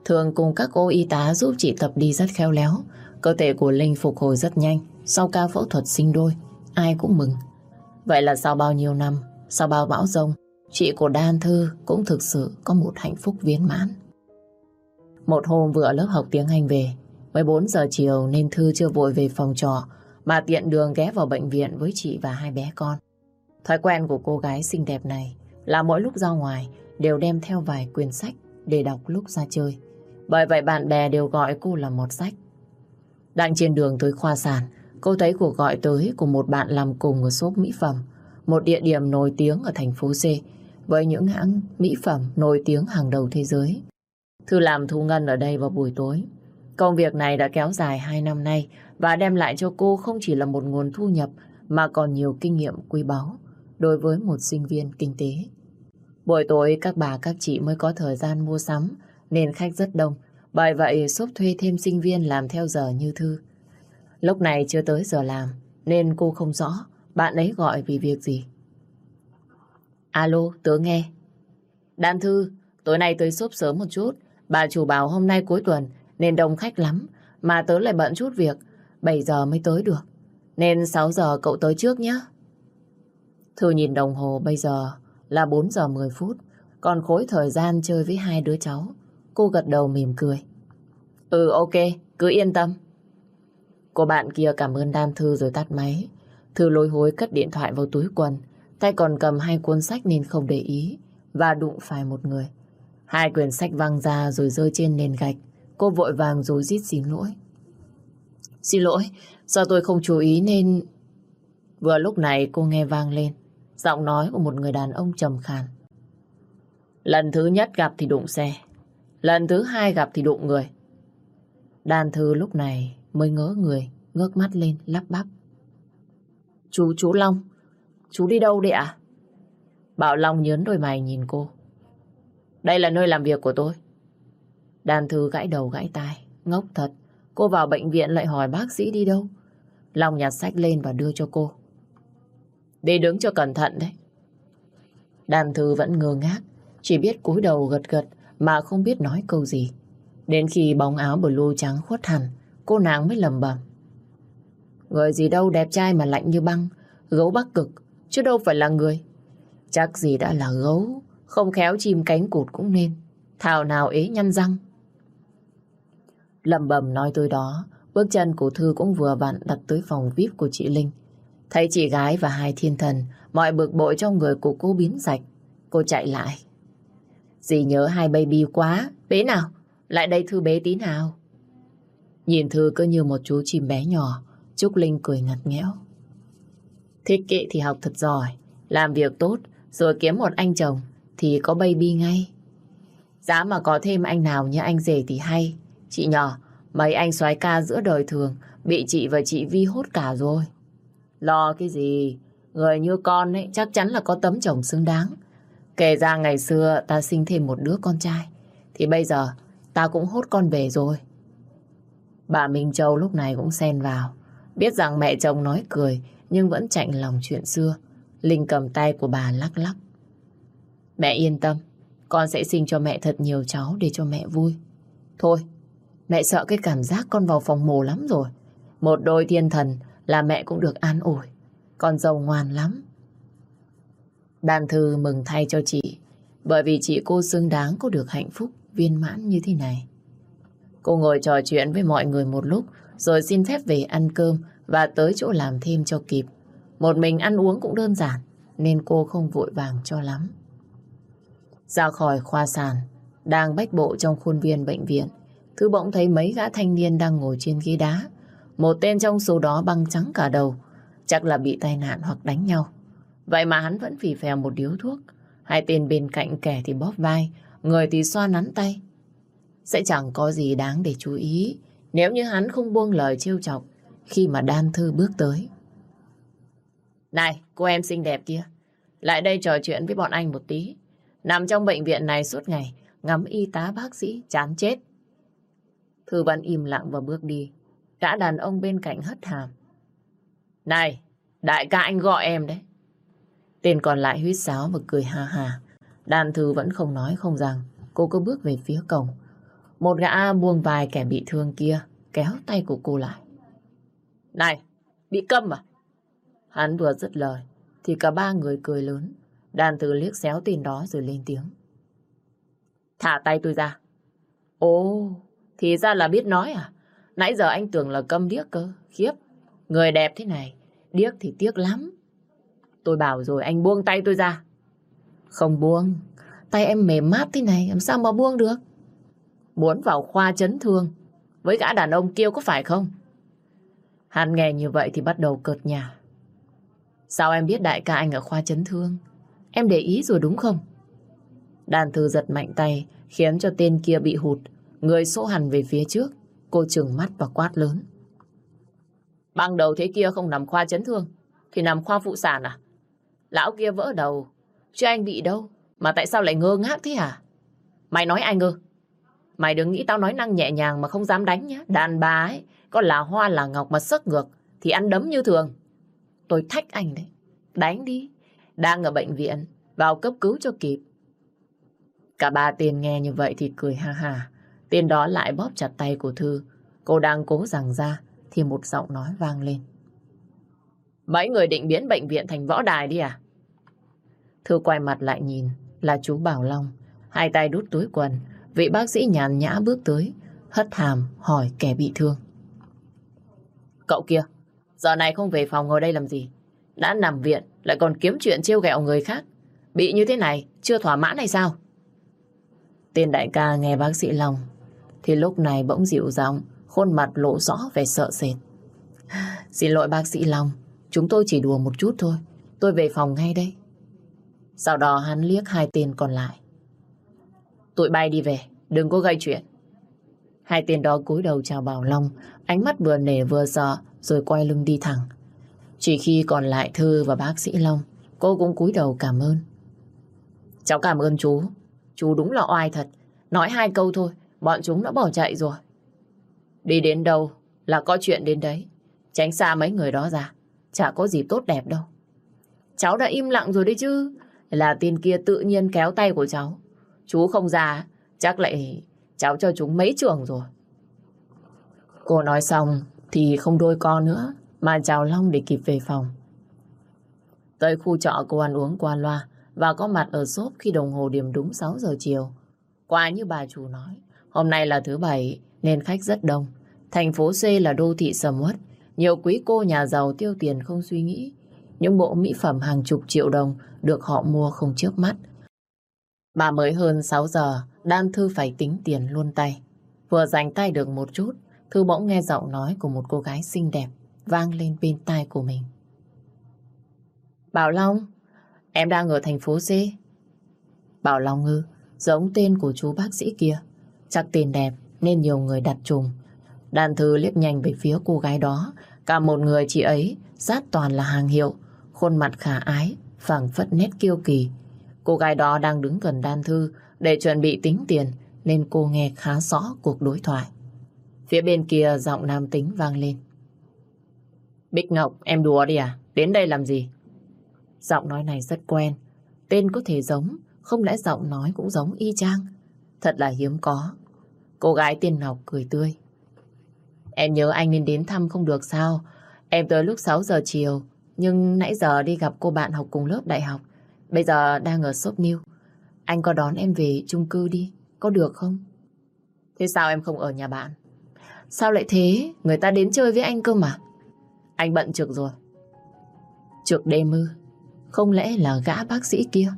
thường cùng các cô y tá giúp chị tập đi rất khéo léo. Cơ thể của Linh phục hồi rất nhanh sau ca phẫu thuật sinh đôi. Ai cũng mừng. Vậy là sau bao nhiêu năm, sau bao bão rông, chị của Đan Thư cũng thực sự có một hạnh phúc viên mãn. Một hôm vừa lớp học tiếng Anh về, 14 giờ chiều nên Thư chưa vội về phòng trọ mà tiện đường ghé vào bệnh viện với chị và hai bé con. Thói quen của cô gái xinh đẹp này là mỗi lúc ra ngoài đều đem theo vài quyển sách để đọc lúc ra chơi. Bởi vậy bạn bè đều gọi cô là một sách. Đang trên đường tới khoa sản, cô thấy cuộc gọi tới của một bạn làm cùng ở shop mỹ phẩm, một địa điểm nổi tiếng ở thành phố C, với những hãng mỹ phẩm nổi tiếng hàng đầu thế giới. Thư làm thu ngân ở đây vào buổi tối. Công việc này đã kéo dài 2 năm nay và đem lại cho cô không chỉ là một nguồn thu nhập mà còn nhiều kinh nghiệm quý báu đối với một sinh viên kinh tế. Buổi tối các bà các chị mới có thời gian mua sắm nên khách rất đông. Bởi vậy shop thuê thêm sinh viên làm theo giờ như Thư. Lúc này chưa tới giờ làm nên cô không rõ bạn ấy gọi vì việc gì. Alo, tớ nghe. Đan Thư, tối nay tới shop sớm một chút. Bà chủ bảo hôm nay cuối tuần nên đông khách lắm. Mà tớ lại bận chút việc. 7 giờ mới tới được. Nên 6 giờ cậu tới trước nhé. Thư nhìn đồng hồ bây giờ là 4 giờ 10 phút. Còn khối thời gian chơi với hai đứa cháu. Cô gật đầu mỉm cười. Ừ ok, cứ yên tâm. Cô bạn kia cảm ơn Đan Thư rồi tắt máy. Thư lối hối cất điện thoại vào túi quần. Tay còn cầm hai cuốn sách nên không để ý. Và đụng phải một người. Hai quyển sách văng ra rồi rơi trên nền gạch. Cô vội vàng rồi rít xin lỗi. Xin lỗi, do tôi không chú ý nên... Vừa lúc này cô nghe vang lên. Giọng nói của một người đàn ông trầm khàn. Lần thứ nhất gặp thì đụng xe. Lần thứ hai gặp thì đụng người. Đàn thư lúc này mới ngỡ người, ngước mắt lên, lắp bắp. Chú, chú Long, chú đi đâu đấy ạ? Bảo Long nhớn đôi mày nhìn cô. Đây là nơi làm việc của tôi. Đàn thư gãi đầu gãi tai, ngốc thật. Cô vào bệnh viện lại hỏi bác sĩ đi đâu. Long nhặt sách lên và đưa cho cô. Đi đứng cho cẩn thận đấy. Đàn thư vẫn ngơ ngác, chỉ biết cúi đầu gật gật mà không biết nói câu gì. Đến khi bóng áo blue trắng khuất hẳn, cô nàng mới lầm bầm. Người gì đâu đẹp trai mà lạnh như băng, gấu bắc cực, chứ đâu phải là người. Chắc gì đã là gấu, không khéo chim cánh cụt cũng nên. Thảo nào ế nhăn răng. Lầm bầm nói tôi đó, bước chân của Thư cũng vừa vặn đặt tới phòng VIP của chị Linh. Thấy chị gái và hai thiên thần, mọi bực bội trong người của cô biến sạch. Cô chạy lại. Dì nhớ hai baby quá. Bế nào, lại đây Thư bế tí nào. Nhìn Thư cứ như một chú chim bé nhỏ, Trúc Linh cười ngặt nghẽo. Thích kệ thì học thật giỏi, làm việc tốt, rồi kiếm một anh chồng thì có baby ngay. Giá mà có thêm anh nào như anh rể thì hay. Chị nhỏ, mấy anh soái ca giữa đời thường bị chị và chị Vi hốt cả rồi. Lo cái gì? Người như con ấy chắc chắn là có tấm chồng xứng đáng. Kể ra ngày xưa ta sinh thêm một đứa con trai thì bây giờ ta cũng hốt con về rồi. Bà Minh Châu lúc này cũng xen vào. Biết rằng mẹ chồng nói cười nhưng vẫn chạnh lòng chuyện xưa. Linh cầm tay của bà lắc lắc. Mẹ yên tâm, con sẽ sinh cho mẹ thật nhiều cháu để cho mẹ vui. Thôi, mẹ sợ cái cảm giác con vào phòng mồ lắm rồi. Một đôi thiên thần là mẹ cũng được an ủi. Con giàu ngoan lắm. Đàn thư mừng thay cho chị, bởi vì chị cô xứng đáng có được hạnh phúc viên mãn như thế này. Cô ngồi trò chuyện với mọi người một lúc, rồi xin phép về ăn cơm và tới chỗ làm thêm cho kịp. Một mình ăn uống cũng đơn giản, nên cô không vội vàng cho lắm. Ra khỏi khoa sàn, đang bách bộ trong khuôn viên bệnh viện, Thư bỗng thấy mấy gã thanh niên đang ngồi trên ghế đá. Một tên trong số đó băng trắng cả đầu, chắc là bị tai nạn hoặc đánh nhau. Vậy mà hắn vẫn phì phèo một điếu thuốc. Hai tên bên cạnh kẻ thì bóp vai, người thì xoa nắn tay. Sẽ chẳng có gì đáng để chú ý nếu như hắn không buông lời trêu chọc khi mà đan thư bước tới. Này, cô em xinh đẹp kia, lại đây trò chuyện với bọn anh một tí. Nằm trong bệnh viện này suốt ngày, ngắm y tá bác sĩ, chán chết. Thư vẫn im lặng và bước đi. Gã đàn ông bên cạnh hất hàm. Này, đại ca anh gọi em đấy. Tên còn lại huyết sáo và cười ha hà. Đàn thư vẫn không nói không rằng. Cô cứ bước về phía cổng. Một gã buông vài kẻ bị thương kia kéo tay của cô lại. Này, bị câm à? Hắn vừa dứt lời thì cả ba người cười lớn. Đàn từ liếc xéo tin đó rồi lên tiếng. Thả tay tôi ra. Ồ, thì ra là biết nói à? Nãy giờ anh tưởng là câm điếc cơ. Khiếp, người đẹp thế này, điếc thì tiếc lắm. Tôi bảo rồi anh buông tay tôi ra. Không buông, tay em mềm mát thế này, làm sao mà buông được? Muốn vào khoa chấn thương, với gã đàn ông kia có phải không? Hắn nghe như vậy thì bắt đầu cợt nhà. Sao em biết đại ca anh ở khoa chấn thương? Em để ý rồi đúng không? Đàn thư giật mạnh tay, khiến cho tên kia bị hụt, người xô hẳn về phía trước. Cô trừng mắt và quát lớn. Băng đầu thế kia không nằm khoa chấn thương, thì nằm khoa phụ sản à? Lão kia vỡ đầu, chứ anh bị đâu, mà tại sao lại ngơ ngác thế hả? Mày nói ai ngơ? Mày đừng nghĩ tao nói năng nhẹ nhàng mà không dám đánh nhá. Đàn bà ấy, có là hoa là ngọc mà sức ngược, thì ăn đấm như thường. Tôi thách anh đấy. Đánh đi. Đang ở bệnh viện, vào cấp cứu cho kịp. Cả ba tiền nghe như vậy thì cười ha ha. Tiền đó lại bóp chặt tay của Thư. Cô đang cố rằng ra thì một giọng nói vang lên. Mấy người định biến bệnh viện thành võ đài đi à? Thư quay mặt lại nhìn là chú Bảo Long. Hai tay đút túi quần. Vị bác sĩ nhàn nhã bước tới. Hất hàm hỏi kẻ bị thương. Cậu kia, giờ này không về phòng ngồi đây làm gì? Đã nằm viện lại còn kiếm chuyện trêu ghẹo người khác. Bị như thế này chưa thỏa mãn hay sao? Tiên đại ca nghe bác sĩ Long thì lúc này bỗng dịu giọng khuôn mặt lộ rõ vẻ sợ sệt. Xin lỗi bác sĩ Long, chúng tôi chỉ đùa một chút thôi. Tôi về phòng ngay đây. Sau đó hắn liếc hai tên còn lại. Tụi bay đi về, đừng có gây chuyện. Hai tên đó cúi đầu chào Bảo Long, ánh mắt vừa nể vừa sợ, rồi quay lưng đi thẳng. Chỉ khi còn lại Thư và bác sĩ Long, cô cũng cúi đầu cảm ơn. Cháu cảm ơn chú, chú đúng là oai thật. Nói hai câu thôi, bọn chúng đã bỏ chạy rồi. Đi đến đâu là có chuyện đến đấy. Tránh xa mấy người đó ra, chả có gì tốt đẹp đâu. Cháu đã im lặng rồi đấy chứ. Là tên kia tự nhiên kéo tay của cháu. Chú không ra, chắc lại cháu cho chúng mấy trường rồi. Cô nói xong thì không đôi con nữa, mà chào Long để kịp về phòng. Tới khu trọ cô ăn uống qua loa và có mặt ở shop khi đồng hồ điểm đúng 6 giờ chiều. Quả như bà chủ nói, hôm nay là thứ bảy nên khách rất đông. Thành phố C là đô thị sầm uất, nhiều quý cô nhà giàu tiêu tiền không suy nghĩ. Những bộ mỹ phẩm hàng chục triệu đồng được họ mua không trước mắt. Bà mới hơn 6 giờ, đang Thư phải tính tiền luôn tay. Vừa dành tay được một chút, Thư bỗng nghe giọng nói của một cô gái xinh đẹp vang lên bên tai của mình. Bảo Long, em đang ở thành phố C. Bảo Long ư, giống tên của chú bác sĩ kia. Chắc tiền đẹp nên nhiều người đặt trùng. Đàn thư liếc nhanh về phía cô gái đó. Cả một người chị ấy sát toàn là hàng hiệu. Khuôn mặt khả ái, phẳng phất nét kiêu kỳ. Cô gái đó đang đứng gần đan thư để chuẩn bị tính tiền nên cô nghe khá rõ cuộc đối thoại. Phía bên kia giọng nam tính vang lên. Bích Ngọc, em đùa đi à? Đến đây làm gì? Giọng nói này rất quen. Tên có thể giống, không lẽ giọng nói cũng giống y chang? Thật là hiếm có. Cô gái tên Ngọc cười tươi. Em nhớ anh nên đến thăm không được sao? Em tới lúc 6 giờ chiều, nhưng nãy giờ đi gặp cô bạn học cùng lớp đại học. Bây giờ đang ở shop new. Anh có đón em về chung cư đi, có được không? Thế sao em không ở nhà bạn? Sao lại thế? Người ta đến chơi với anh cơ mà. Anh bận trực rồi. Trực đêm ư? Không lẽ là gã bác sĩ kia?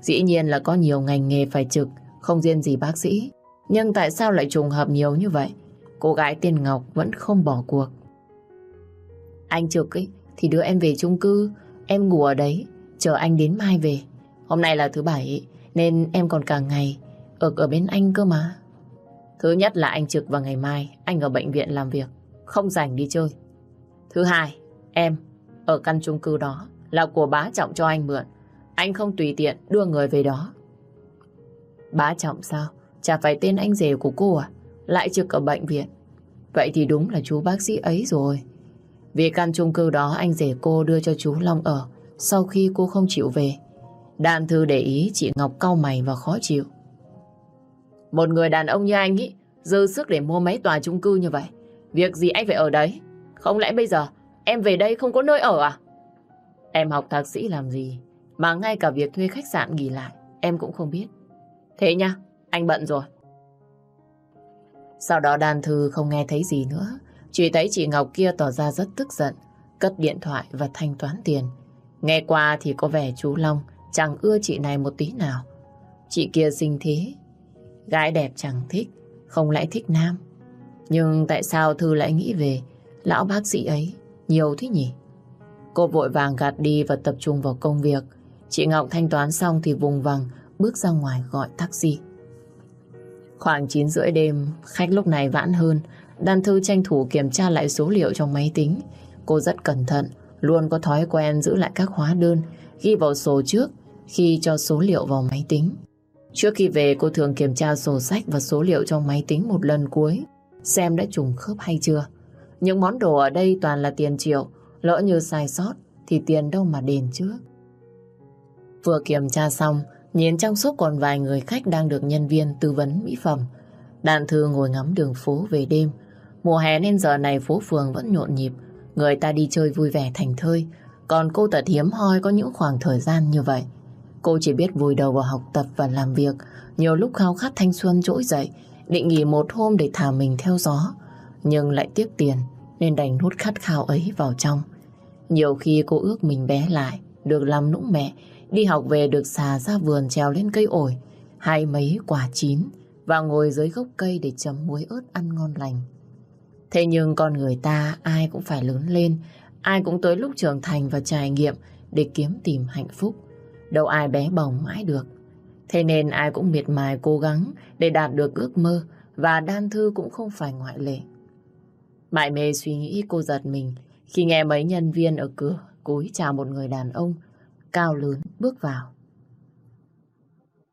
Dĩ nhiên là có nhiều ngành nghề phải trực, không riêng gì bác sĩ. Nhưng tại sao lại trùng hợp nhiều như vậy? Cô gái Tiên Ngọc vẫn không bỏ cuộc. Anh trực ấy, thì đưa em về chung cư, em ngủ ở đấy, chờ anh đến mai về. Hôm nay là thứ bảy, nên em còn cả ngày ở ở bên anh cơ mà. Thứ nhất là anh trực vào ngày mai, anh ở bệnh viện làm việc, không rảnh đi chơi. Thứ hai, em ở căn chung cư đó là của bá trọng cho anh mượn. Anh không tùy tiện đưa người về đó. Bá trọng sao? Chả phải tên anh rể của cô à? Lại trực ở bệnh viện. Vậy thì đúng là chú bác sĩ ấy rồi. Vì căn chung cư đó anh rể cô đưa cho chú Long ở sau khi cô không chịu về. Đàn thư để ý chị Ngọc cau mày và khó chịu. Một người đàn ông như anh ý, dư sức để mua mấy tòa chung cư như vậy. Việc gì anh phải ở đấy? Không lẽ bây giờ em về đây không có nơi ở à? Em học thạc sĩ làm gì? Mà ngay cả việc thuê khách sạn nghỉ lại, em cũng không biết. Thế nha, anh bận rồi. Sau đó đàn thư không nghe thấy gì nữa. Chỉ thấy chị Ngọc kia tỏ ra rất tức giận, cất điện thoại và thanh toán tiền. Nghe qua thì có vẻ chú Long chẳng ưa chị này một tí nào. Chị kia xinh thế, gái đẹp chẳng thích, không lẽ thích nam. Nhưng tại sao Thư lại nghĩ về lão bác sĩ ấy nhiều thế nhỉ? Cô vội vàng gạt đi và tập trung vào công việc. Chị Ngọc thanh toán xong thì vùng vằng bước ra ngoài gọi taxi. Khoảng 9 rưỡi đêm, khách lúc này vãn hơn. Đan Thư tranh thủ kiểm tra lại số liệu trong máy tính. Cô rất cẩn thận, luôn có thói quen giữ lại các hóa đơn, ghi vào sổ trước khi cho số liệu vào máy tính. Trước khi về cô thường kiểm tra sổ sách và số liệu trong máy tính một lần cuối, xem đã trùng khớp hay chưa. Những món đồ ở đây toàn là tiền triệu, lỡ như sai sót thì tiền đâu mà đền trước. Vừa kiểm tra xong, nhìn trong số còn vài người khách đang được nhân viên tư vấn mỹ phẩm. Đàn thư ngồi ngắm đường phố về đêm. Mùa hè nên giờ này phố phường vẫn nhộn nhịp, người ta đi chơi vui vẻ thành thơi. Còn cô tật hiếm hoi có những khoảng thời gian như vậy. Cô chỉ biết vùi đầu vào học tập và làm việc, nhiều lúc khao khát thanh xuân trỗi dậy, định nghỉ một hôm để thả mình theo gió, nhưng lại tiếc tiền nên đành nuốt khát khao ấy vào trong. Nhiều khi cô ước mình bé lại, được làm nũng mẹ, đi học về được xà ra vườn trèo lên cây ổi, hai mấy quả chín và ngồi dưới gốc cây để chấm muối ớt ăn ngon lành. Thế nhưng con người ta ai cũng phải lớn lên, ai cũng tới lúc trưởng thành và trải nghiệm để kiếm tìm hạnh phúc. Đâu ai bé bỏng mãi được. Thế nên ai cũng miệt mài cố gắng để đạt được ước mơ và Đan Thư cũng không phải ngoại lệ. Mãi mê suy nghĩ cô giật mình khi nghe mấy nhân viên ở cửa cúi chào một người đàn ông cao lớn bước vào.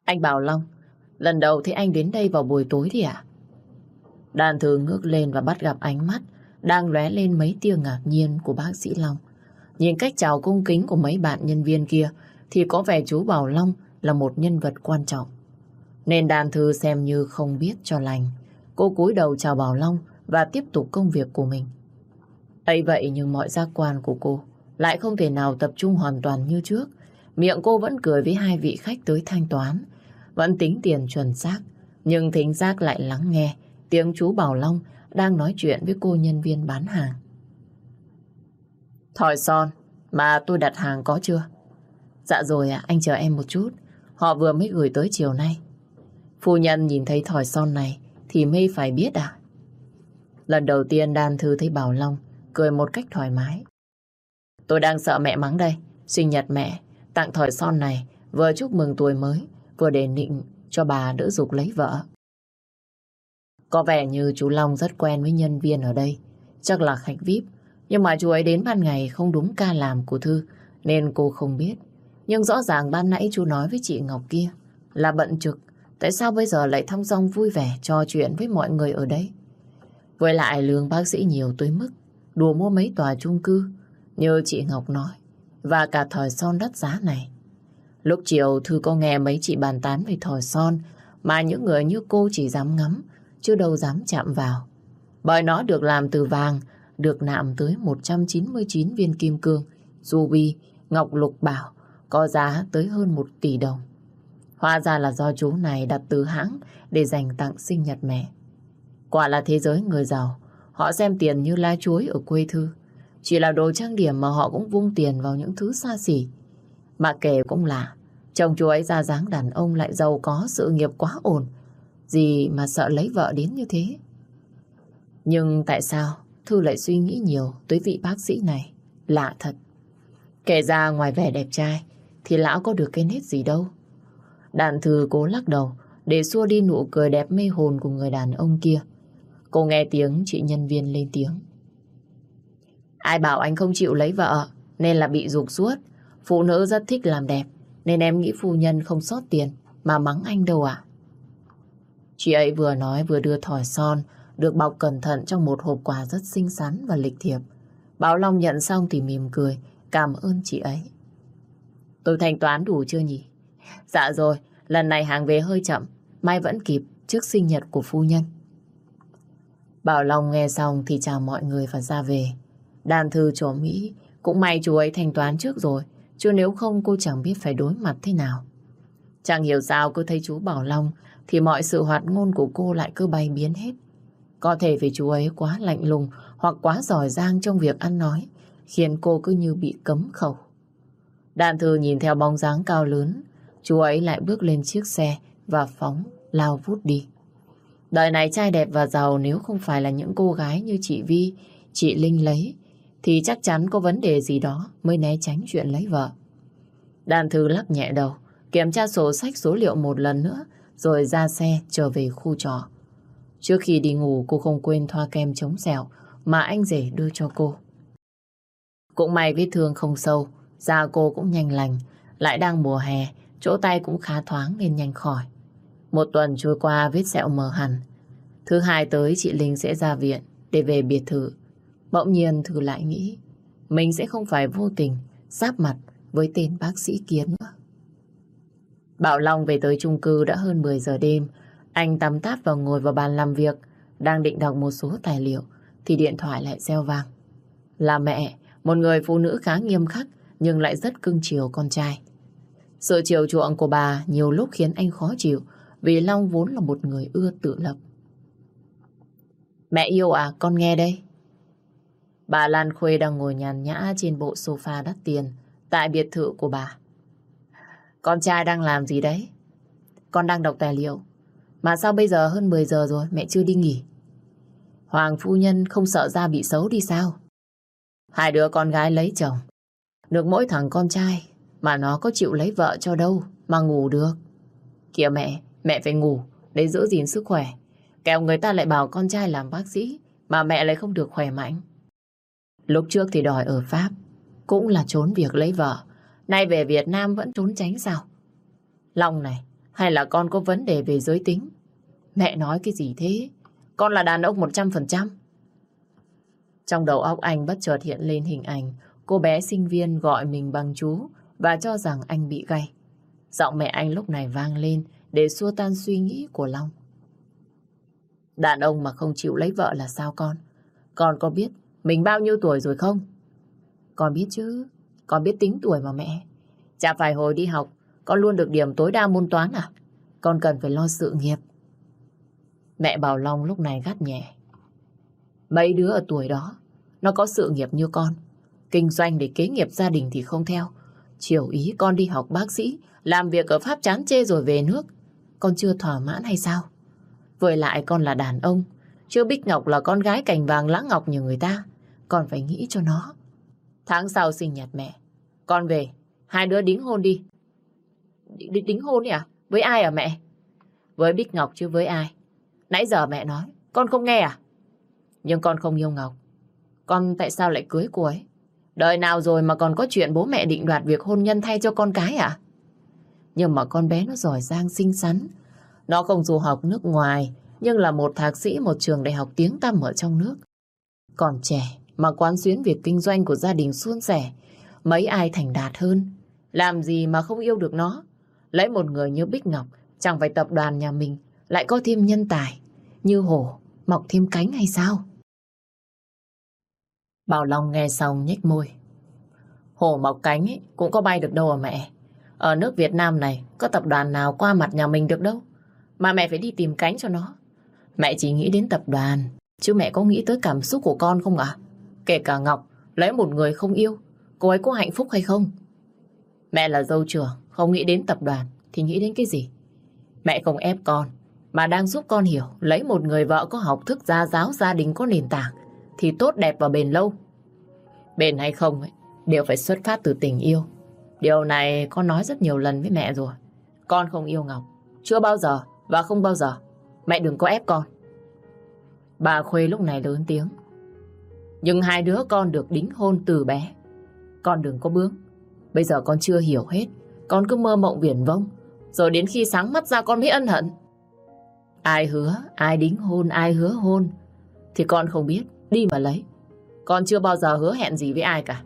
Anh Bảo Long, lần đầu thấy anh đến đây vào buổi tối thì ạ? Đàn Thư ngước lên và bắt gặp ánh mắt đang lóe lên mấy tia ngạc nhiên của bác sĩ Long. Nhìn cách chào cung kính của mấy bạn nhân viên kia thì có vẻ chú Bảo Long là một nhân vật quan trọng. Nên đàn thư xem như không biết cho lành. Cô cúi đầu chào Bảo Long và tiếp tục công việc của mình. ấy vậy nhưng mọi giác quan của cô lại không thể nào tập trung hoàn toàn như trước. Miệng cô vẫn cười với hai vị khách tới thanh toán. Vẫn tính tiền chuẩn xác. Nhưng thính giác lại lắng nghe tiếng chú Bảo Long đang nói chuyện với cô nhân viên bán hàng. Thỏi son mà tôi đặt hàng có chưa? Dạ rồi ạ, anh chờ em một chút. Họ vừa mới gửi tới chiều nay. Phu nhân nhìn thấy thỏi son này thì mê phải biết à? Lần đầu tiên Đan Thư thấy Bảo Long cười một cách thoải mái. Tôi đang sợ mẹ mắng đây. Sinh nhật mẹ, tặng thỏi son này, vừa chúc mừng tuổi mới, vừa đề nịnh cho bà đỡ dục lấy vợ. Có vẻ như chú Long rất quen với nhân viên ở đây. Chắc là khách VIP. Nhưng mà chú ấy đến ban ngày không đúng ca làm của Thư, nên cô không biết. Nhưng rõ ràng ban nãy chú nói với chị Ngọc kia là bận trực. Tại sao bây giờ lại thong dong vui vẻ trò chuyện với mọi người ở đây? Với lại lương bác sĩ nhiều tới mức đùa mua mấy tòa chung cư như chị Ngọc nói và cả thỏi son đắt giá này. Lúc chiều Thư có nghe mấy chị bàn tán về thỏi son mà những người như cô chỉ dám ngắm chứ đâu dám chạm vào. Bởi nó được làm từ vàng được nạm tới 199 viên kim cương, ruby, ngọc lục bảo có giá tới hơn 1 tỷ đồng. Hóa ra là do chú này đặt từ hãng để dành tặng sinh nhật mẹ. Quả là thế giới người giàu, họ xem tiền như lá chuối ở quê thư. Chỉ là đồ trang điểm mà họ cũng vung tiền vào những thứ xa xỉ. Mà kể cũng là, chồng chú ấy ra dáng đàn ông lại giàu có sự nghiệp quá ổn. Gì mà sợ lấy vợ đến như thế? Nhưng tại sao Thư lại suy nghĩ nhiều tới vị bác sĩ này? Lạ thật. Kể ra ngoài vẻ đẹp trai, thì lão có được cái nét gì đâu. Đàn thư cố lắc đầu để xua đi nụ cười đẹp mê hồn của người đàn ông kia. Cô nghe tiếng chị nhân viên lên tiếng. Ai bảo anh không chịu lấy vợ nên là bị ruột suốt. Phụ nữ rất thích làm đẹp nên em nghĩ phu nhân không sót tiền mà mắng anh đâu à. Chị ấy vừa nói vừa đưa thỏi son được bọc cẩn thận trong một hộp quà rất xinh xắn và lịch thiệp. Bảo Long nhận xong thì mỉm cười cảm ơn chị ấy. Tôi thanh toán đủ chưa nhỉ? Dạ rồi, lần này hàng về hơi chậm, mai vẫn kịp trước sinh nhật của phu nhân. Bảo Long nghe xong thì chào mọi người và ra về. Đàn thư chỗ Mỹ, cũng may chú ấy thanh toán trước rồi, chứ nếu không cô chẳng biết phải đối mặt thế nào. Chẳng hiểu sao cứ thấy chú Bảo Long thì mọi sự hoạt ngôn của cô lại cứ bay biến hết. Có thể vì chú ấy quá lạnh lùng hoặc quá giỏi giang trong việc ăn nói, khiến cô cứ như bị cấm khẩu. Đàn thư nhìn theo bóng dáng cao lớn, chú ấy lại bước lên chiếc xe và phóng, lao vút đi. Đời này trai đẹp và giàu nếu không phải là những cô gái như chị Vi, chị Linh lấy, thì chắc chắn có vấn đề gì đó mới né tránh chuyện lấy vợ. Đàn thư lắc nhẹ đầu, kiểm tra sổ sách số liệu một lần nữa, rồi ra xe trở về khu trọ. Trước khi đi ngủ cô không quên thoa kem chống sẹo mà anh rể đưa cho cô. Cũng may vết thương không sâu, da cô cũng nhanh lành, lại đang mùa hè, chỗ tay cũng khá thoáng nên nhanh khỏi. Một tuần trôi qua vết sẹo mờ hẳn. Thứ hai tới chị Linh sẽ ra viện để về biệt thự. Bỗng nhiên thư lại nghĩ mình sẽ không phải vô tình giáp mặt với tên bác sĩ kia nữa. Bảo Long về tới chung cư đã hơn 10 giờ đêm. Anh tắm táp vào ngồi vào bàn làm việc, đang định đọc một số tài liệu, thì điện thoại lại reo vang. Là mẹ, một người phụ nữ khá nghiêm khắc, nhưng lại rất cưng chiều con trai. Sự chiều chuộng của bà nhiều lúc khiến anh khó chịu, vì Long vốn là một người ưa tự lập. Mẹ yêu à, con nghe đây. Bà Lan Khuê đang ngồi nhàn nhã trên bộ sofa đắt tiền tại biệt thự của bà. Con trai đang làm gì đấy? Con đang đọc tài liệu. Mà sao bây giờ hơn 10 giờ rồi mẹ chưa đi nghỉ? Hoàng phu nhân không sợ ra bị xấu đi sao? Hai đứa con gái lấy chồng. Được mỗi thằng con trai mà nó có chịu lấy vợ cho đâu mà ngủ được. Kìa mẹ, mẹ phải ngủ để giữ gìn sức khỏe. Kẹo người ta lại bảo con trai làm bác sĩ mà mẹ lại không được khỏe mạnh. Lúc trước thì đòi ở Pháp cũng là trốn việc lấy vợ. Nay về Việt Nam vẫn trốn tránh sao? Long này, hay là con có vấn đề về giới tính? Mẹ nói cái gì thế? Con là đàn ông 100%. Trong đầu óc anh bất chợt hiện lên hình ảnh cô bé sinh viên gọi mình bằng chú và cho rằng anh bị gay. Giọng mẹ anh lúc này vang lên để xua tan suy nghĩ của Long. Đàn ông mà không chịu lấy vợ là sao con? Con có biết mình bao nhiêu tuổi rồi không? Con biết chứ. Con biết tính tuổi mà mẹ. Chả phải hồi đi học, con luôn được điểm tối đa môn toán à? Con cần phải lo sự nghiệp. Mẹ Bảo Long lúc này gắt nhẹ. Mấy đứa ở tuổi đó, nó có sự nghiệp như con. Kinh doanh để kế nghiệp gia đình thì không theo. Chiều ý con đi học bác sĩ, làm việc ở Pháp chán chê rồi về nước. Con chưa thỏa mãn hay sao? Với lại con là đàn ông, chưa Bích Ngọc là con gái cành vàng lãng ngọc như người ta. Con phải nghĩ cho nó. Tháng sau sinh nhật mẹ. Con về, hai đứa đính hôn đi. Đ đính hôn đi à? Với ai à mẹ? Với Bích Ngọc chứ với ai? Nãy giờ mẹ nói, con không nghe à? Nhưng con không yêu Ngọc. Con tại sao lại cưới cô ấy? Đời nào rồi mà còn có chuyện bố mẹ định đoạt việc hôn nhân thay cho con cái à? Nhưng mà con bé nó giỏi giang xinh xắn. Nó không dù học nước ngoài, nhưng là một thạc sĩ một trường đại học tiếng tăm ở trong nước. Còn trẻ mà quán xuyến việc kinh doanh của gia đình suôn sẻ, mấy ai thành đạt hơn. Làm gì mà không yêu được nó? Lấy một người như Bích Ngọc, chẳng phải tập đoàn nhà mình lại có thêm nhân tài, như hổ mọc thêm cánh hay sao? Bảo Long nghe xong nhếch môi. Hổ mọc cánh ấy, cũng có bay được đâu à mẹ. Ở nước Việt Nam này, có tập đoàn nào qua mặt nhà mình được đâu. Mà mẹ phải đi tìm cánh cho nó. Mẹ chỉ nghĩ đến tập đoàn, chứ mẹ có nghĩ tới cảm xúc của con không ạ? Kể cả Ngọc, lấy một người không yêu, cô ấy có hạnh phúc hay không? Mẹ là dâu trưởng, không nghĩ đến tập đoàn, thì nghĩ đến cái gì? Mẹ không ép con, mà đang giúp con hiểu lấy một người vợ có học thức gia giáo gia đình có nền tảng thì tốt đẹp và bền lâu. Bền hay không ấy, đều phải xuất phát từ tình yêu. Điều này con nói rất nhiều lần với mẹ rồi. Con không yêu Ngọc, chưa bao giờ và không bao giờ. Mẹ đừng có ép con. Bà Khuê lúc này lớn tiếng. Nhưng hai đứa con được đính hôn từ bé. Con đừng có bướng. Bây giờ con chưa hiểu hết. Con cứ mơ mộng viển vông. Rồi đến khi sáng mắt ra con mới ân hận. Ai hứa, ai đính hôn, ai hứa hôn. Thì con không biết, đi mà lấy. Con chưa bao giờ hứa hẹn gì với ai cả.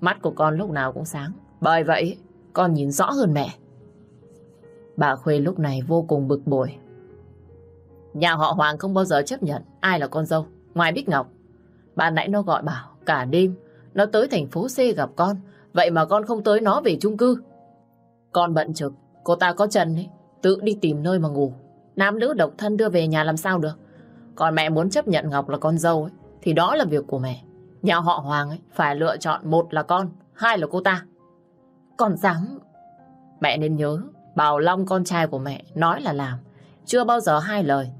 Mắt của con lúc nào cũng sáng. Bởi vậy, con nhìn rõ hơn mẹ. Bà Khuê lúc này vô cùng bực bội. Nhà họ Hoàng không bao giờ chấp nhận ai là con dâu, ngoài Bích Ngọc. Bà nãy nó gọi bảo cả đêm, nó tới thành phố C gặp con Vậy mà con không tới nó về chung cư. Con bận trực, cô ta có chân ấy, tự đi tìm nơi mà ngủ. Nam nữ độc thân đưa về nhà làm sao được. Còn mẹ muốn chấp nhận Ngọc là con dâu ấy, thì đó là việc của mẹ. Nhà họ Hoàng ấy, phải lựa chọn một là con, hai là cô ta. Còn dám... Mẹ nên nhớ, Bảo Long con trai của mẹ nói là làm, chưa bao giờ hai lời.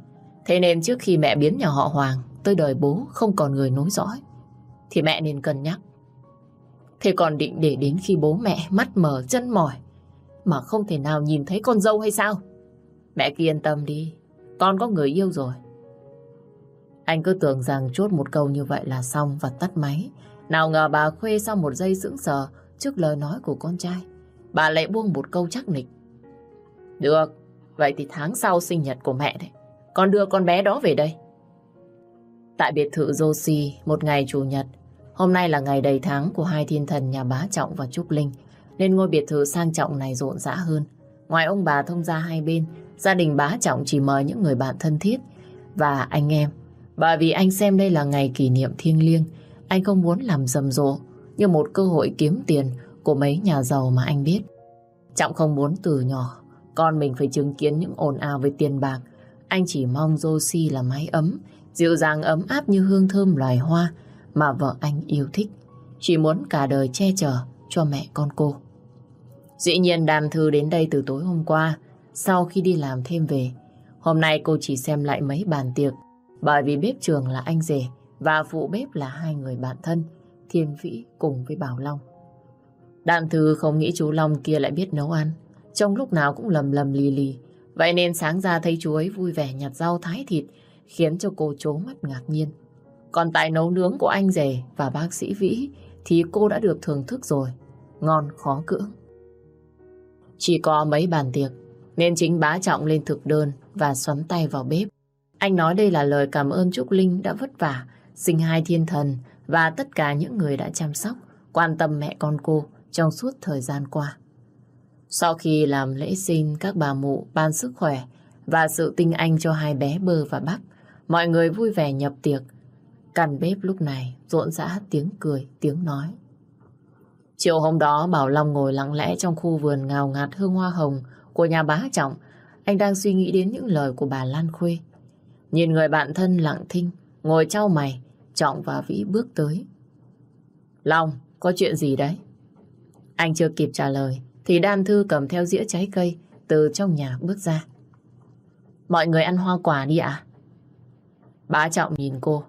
Thế nên trước khi mẹ biến nhà họ Hoàng tới đời bố không còn người nối dõi, thì mẹ nên cân nhắc. Thế còn định để đến khi bố mẹ mắt mở chân mỏi mà không thể nào nhìn thấy con dâu hay sao? Mẹ cứ yên tâm đi, con có người yêu rồi. Anh cứ tưởng rằng chốt một câu như vậy là xong và tắt máy. Nào ngờ bà Khuê sau một giây sững sờ trước lời nói của con trai. Bà lại buông một câu chắc nịch. Được, vậy thì tháng sau sinh nhật của mẹ đấy. Con đưa con bé đó về đây. Tại biệt thự Josie, một ngày chủ nhật, hôm nay là ngày đầy tháng của hai thiên thần nhà bá Trọng và Trúc Linh, nên ngôi biệt thự sang trọng này rộn rã hơn. Ngoài ông bà thông gia hai bên, gia đình bá Trọng chỉ mời những người bạn thân thiết và anh em. Bởi vì anh xem đây là ngày kỷ niệm thiêng liêng, anh không muốn làm rầm rộ như một cơ hội kiếm tiền của mấy nhà giàu mà anh biết. Trọng không muốn từ nhỏ, con mình phải chứng kiến những ồn ào về tiền bạc. Anh chỉ mong Josie là mái ấm, dịu dàng ấm áp như hương thơm loài hoa mà vợ anh yêu thích. Chỉ muốn cả đời che chở cho mẹ con cô. Dĩ nhiên đàm thư đến đây từ tối hôm qua, sau khi đi làm thêm về. Hôm nay cô chỉ xem lại mấy bàn tiệc, bởi vì bếp trường là anh rể và phụ bếp là hai người bạn thân, Thiên Vĩ cùng với Bảo Long. Đạm thư không nghĩ chú Long kia lại biết nấu ăn, trong lúc nào cũng lầm lầm lì lì. Vậy nên sáng ra thấy chú ấy vui vẻ nhặt rau thái thịt, khiến cho cô chố mắt ngạc nhiên. Còn tại nấu nướng của anh rể và bác sĩ Vĩ thì cô đã được thưởng thức rồi. Ngon khó cưỡng. Chỉ có mấy bàn tiệc, nên chính bá trọng lên thực đơn và xoắn tay vào bếp. Anh nói đây là lời cảm ơn Trúc Linh đã vất vả, sinh hai thiên thần và tất cả những người đã chăm sóc, quan tâm mẹ con cô trong suốt thời gian qua. Sau khi làm lễ xin các bà mụ ban sức khỏe và sự tinh anh cho hai bé bơ và bắp, mọi người vui vẻ nhập tiệc. Căn bếp lúc này rộn rã tiếng cười, tiếng nói. Chiều hôm đó Bảo Long ngồi lặng lẽ trong khu vườn ngào ngạt hương hoa hồng của nhà bá trọng. Anh đang suy nghĩ đến những lời của bà Lan Khuê. Nhìn người bạn thân lặng thinh, ngồi trao mày, Trọng và Vĩ bước tới. Long, có chuyện gì đấy? Anh chưa kịp trả lời, thì Đan Thư cầm theo dĩa trái cây từ trong nhà bước ra. Mọi người ăn hoa quả đi ạ. Bá Trọng nhìn cô.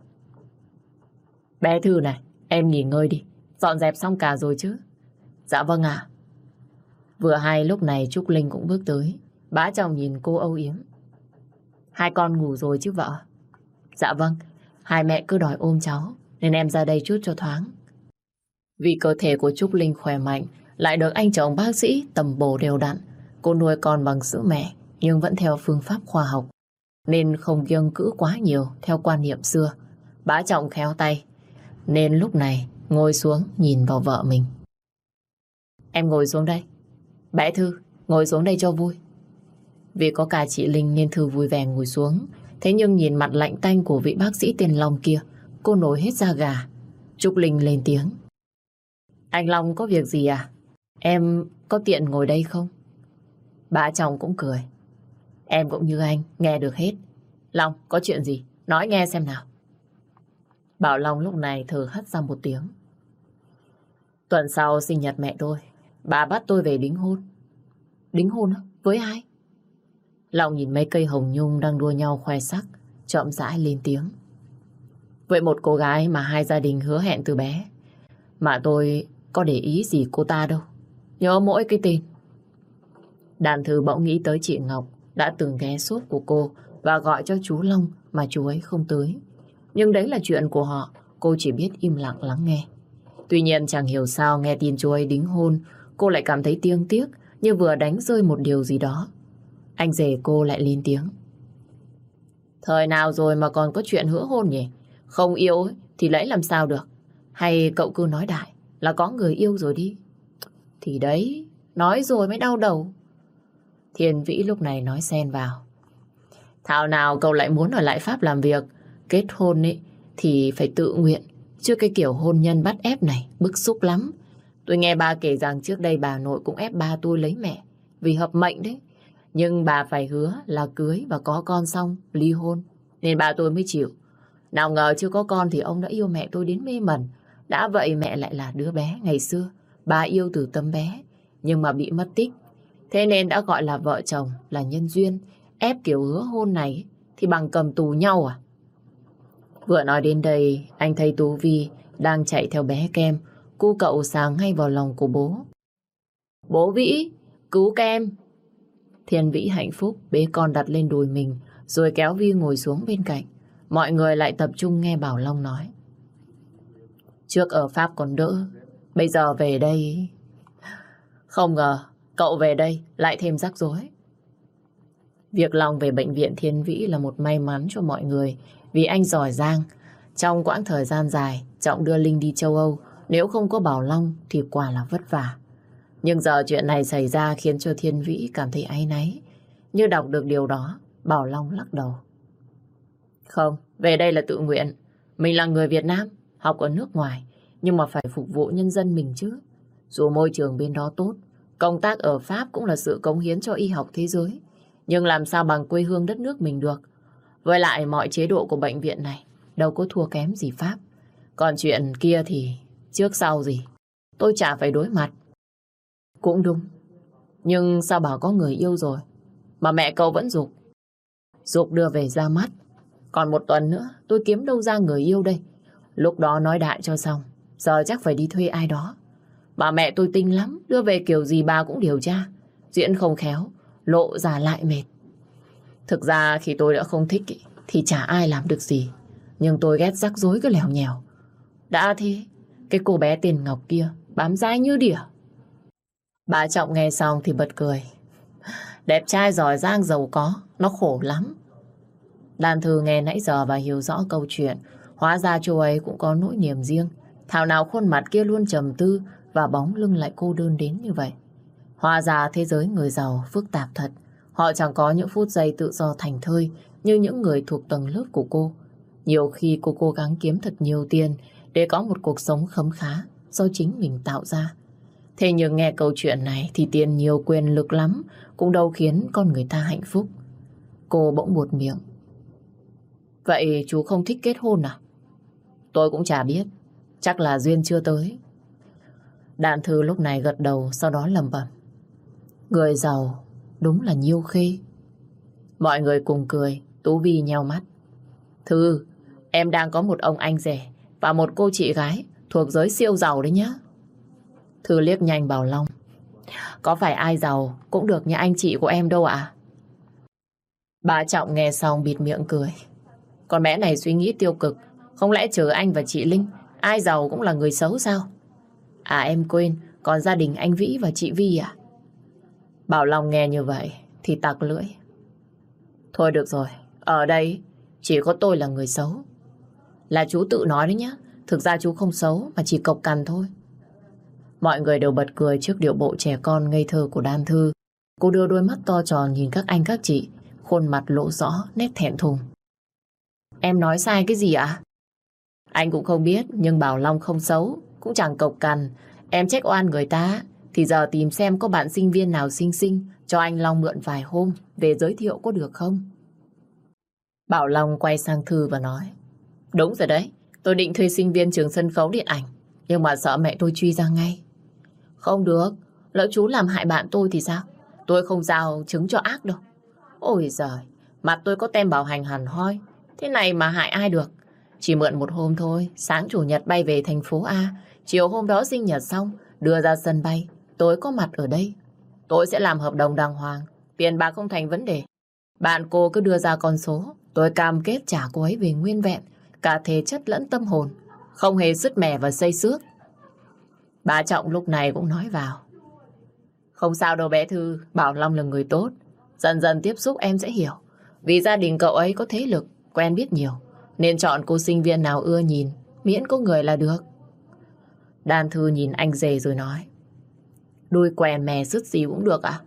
Bé Thư này, em nghỉ ngơi đi. Dọn dẹp xong cả rồi chứ? Dạ vâng ạ. Vừa hay lúc này Trúc Linh cũng bước tới. Bá trọng nhìn cô âu yếm. Hai con ngủ rồi chứ vợ? Dạ vâng, hai mẹ cứ đòi ôm cháu, nên em ra đây chút cho thoáng. Vì cơ thể của Trúc Linh khỏe mạnh, lại được anh chồng bác sĩ tầm bổ đều đặn. Cô nuôi con bằng sữa mẹ, nhưng vẫn theo phương pháp khoa học, nên không kiêng cữ quá nhiều theo quan niệm xưa. Bá trọng khéo tay, nên lúc này ngồi xuống nhìn vào vợ mình. Em ngồi xuống đây. Bé Thư, ngồi xuống đây cho vui. Vì có cả chị Linh nên Thư vui vẻ ngồi xuống. Thế nhưng nhìn mặt lạnh tanh của vị bác sĩ tiền Long kia, cô nổi hết da gà. Trúc Linh lên tiếng. Anh Long có việc gì à? Em có tiện ngồi đây không? Bà chồng cũng cười. Em cũng như anh, nghe được hết. Long, có chuyện gì? Nói nghe xem nào. Bảo Long lúc này thở hắt ra một tiếng. Tuần sau sinh nhật mẹ tôi, bà bắt tôi về đính hôn. Đính hôn Với ai? Long nhìn mấy cây hồng nhung đang đua nhau khoe sắc, chậm rãi lên tiếng. Vậy một cô gái mà hai gia đình hứa hẹn từ bé, mà tôi có để ý gì cô ta đâu. Nhớ mỗi cái tên. Đàn thư bỗng nghĩ tới chị Ngọc đã từng ghé suốt của cô và gọi cho chú Long mà chú ấy không tới. Nhưng đấy là chuyện của họ, cô chỉ biết im lặng lắng nghe. Tuy nhiên chẳng hiểu sao nghe tin chú ấy đính hôn, cô lại cảm thấy tiêng tiếc như vừa đánh rơi một điều gì đó. Anh rể cô lại lên tiếng. Thời nào rồi mà còn có chuyện hứa hôn nhỉ? Không yêu thì lấy làm sao được? Hay cậu cứ nói đại là có người yêu rồi đi? Thì đấy, nói rồi mới đau đầu. Thiên Vĩ lúc này nói xen vào. Thảo nào cậu lại muốn ở lại Pháp làm việc, kết hôn ấy, thì phải tự nguyện. Chứ cái kiểu hôn nhân bắt ép này bức xúc lắm. Tôi nghe ba kể rằng trước đây bà nội cũng ép ba tôi lấy mẹ. Vì hợp mệnh đấy. Nhưng bà phải hứa là cưới và có con xong, ly hôn. Nên bà tôi mới chịu. Nào ngờ chưa có con thì ông đã yêu mẹ tôi đến mê mẩn. Đã vậy mẹ lại là đứa bé ngày xưa. Bà yêu từ tấm bé. Nhưng mà bị mất tích. Thế nên đã gọi là vợ chồng, là nhân duyên. Ép kiểu hứa hôn này thì bằng cầm tù nhau à? Vừa nói đến đây, anh thấy Tú Vi đang chạy theo bé Kem, cu cậu sáng ngay vào lòng của bố. Bố Vĩ, cứu Kem. Thiên Vĩ hạnh phúc bế con đặt lên đùi mình, rồi kéo Vi ngồi xuống bên cạnh. Mọi người lại tập trung nghe Bảo Long nói. Trước ở Pháp còn đỡ, bây giờ về đây... Không ngờ, cậu về đây lại thêm rắc rối. Việc Long về bệnh viện Thiên Vĩ là một may mắn cho mọi người vì anh giỏi giang. Trong quãng thời gian dài, Trọng đưa Linh đi châu Âu. Nếu không có Bảo Long thì quả là vất vả. Nhưng giờ chuyện này xảy ra khiến cho Thiên Vĩ cảm thấy áy náy. Như đọc được điều đó, Bảo Long lắc đầu. Không, về đây là tự nguyện. Mình là người Việt Nam, học ở nước ngoài, nhưng mà phải phục vụ nhân dân mình chứ. Dù môi trường bên đó tốt, công tác ở Pháp cũng là sự cống hiến cho y học thế giới. Nhưng làm sao bằng quê hương đất nước mình được? Với lại mọi chế độ của bệnh viện này đâu có thua kém gì Pháp. Còn chuyện kia thì trước sau gì, tôi chả phải đối mặt. Cũng đúng. Nhưng sao bảo có người yêu rồi, mà mẹ cậu vẫn dục. Dục đưa về ra mắt. Còn một tuần nữa, tôi kiếm đâu ra người yêu đây. Lúc đó nói đại cho xong, giờ chắc phải đi thuê ai đó. Bà mẹ tôi tinh lắm, đưa về kiểu gì bà cũng điều tra. Diễn không khéo, lộ ra lại mệt. Thực ra khi tôi đã không thích ý, thì chả ai làm được gì. Nhưng tôi ghét rắc rối cái lèo nhèo. Đã thế, cái cô bé tiền ngọc kia bám dai như đỉa. Bà Trọng nghe xong thì bật cười. Đẹp trai giỏi giang giàu có, nó khổ lắm. Đàn thư nghe nãy giờ và hiểu rõ câu chuyện. Hóa ra chú ấy cũng có nỗi niềm riêng. Thảo nào khuôn mặt kia luôn trầm tư và bóng lưng lại cô đơn đến như vậy. Hóa ra thế giới người giàu phức tạp thật. Họ chẳng có những phút giây tự do thành thơi như những người thuộc tầng lớp của cô. Nhiều khi cô cố gắng kiếm thật nhiều tiền để có một cuộc sống khấm khá do chính mình tạo ra. Thế nhưng nghe câu chuyện này thì tiền nhiều quyền lực lắm cũng đâu khiến con người ta hạnh phúc. Cô bỗng buột miệng. Vậy chú không thích kết hôn à? Tôi cũng chả biết. Chắc là duyên chưa tới. Đạn thư lúc này gật đầu sau đó lầm bầm. Người giàu đúng là nhiêu khê. Mọi người cùng cười, Tú Vi nheo mắt. Thư, em đang có một ông anh rể và một cô chị gái thuộc giới siêu giàu đấy nhá. Thư liếc nhanh Bảo Long. Có phải ai giàu cũng được như anh chị của em đâu ạ? Bà Trọng nghe xong bịt miệng cười. Con bé này suy nghĩ tiêu cực. Không lẽ chờ anh và chị Linh ai giàu cũng là người xấu sao? À em quên, còn gia đình anh Vĩ và chị Vi à? Bảo Long nghe như vậy thì tặc lưỡi. Thôi được rồi, ở đây chỉ có tôi là người xấu. Là chú tự nói đấy nhá, thực ra chú không xấu mà chỉ cộc cằn thôi. Mọi người đều bật cười trước điệu bộ trẻ con ngây thơ của Đan Thư. Cô đưa đôi mắt to tròn nhìn các anh các chị, khuôn mặt lộ rõ nét thẹn thùng. Em nói sai cái gì ạ? Anh cũng không biết, nhưng Bảo Long không xấu, cũng chẳng cộc cằn. Em trách oan người ta, thì giờ tìm xem có bạn sinh viên nào xinh xinh cho anh Long mượn vài hôm về giới thiệu có được không? Bảo Long quay sang Thư và nói Đúng rồi đấy, tôi định thuê sinh viên trường sân khấu điện ảnh nhưng mà sợ mẹ tôi truy ra ngay. Không được, lỡ chú làm hại bạn tôi thì sao? Tôi không giao chứng cho ác đâu. Ôi giời, mặt tôi có tem bảo hành hẳn hoi. Thế này mà hại ai được? Chỉ mượn một hôm thôi, sáng chủ nhật bay về thành phố A, chiều hôm đó sinh nhật xong, đưa ra sân bay, tôi có mặt ở đây. Tôi sẽ làm hợp đồng đàng hoàng, tiền bạc không thành vấn đề. Bạn cô cứ đưa ra con số, tôi cam kết trả cô ấy về nguyên vẹn, cả thể chất lẫn tâm hồn, không hề sứt mẻ và xây xước. Bà Trọng lúc này cũng nói vào. Không sao đâu bé Thư, Bảo Long là người tốt. Dần dần tiếp xúc em sẽ hiểu. Vì gia đình cậu ấy có thế lực, quen biết nhiều. Nên chọn cô sinh viên nào ưa nhìn, miễn có người là được. Đan Thư nhìn anh dề rồi nói. Đuôi què mè sứt gì cũng được à?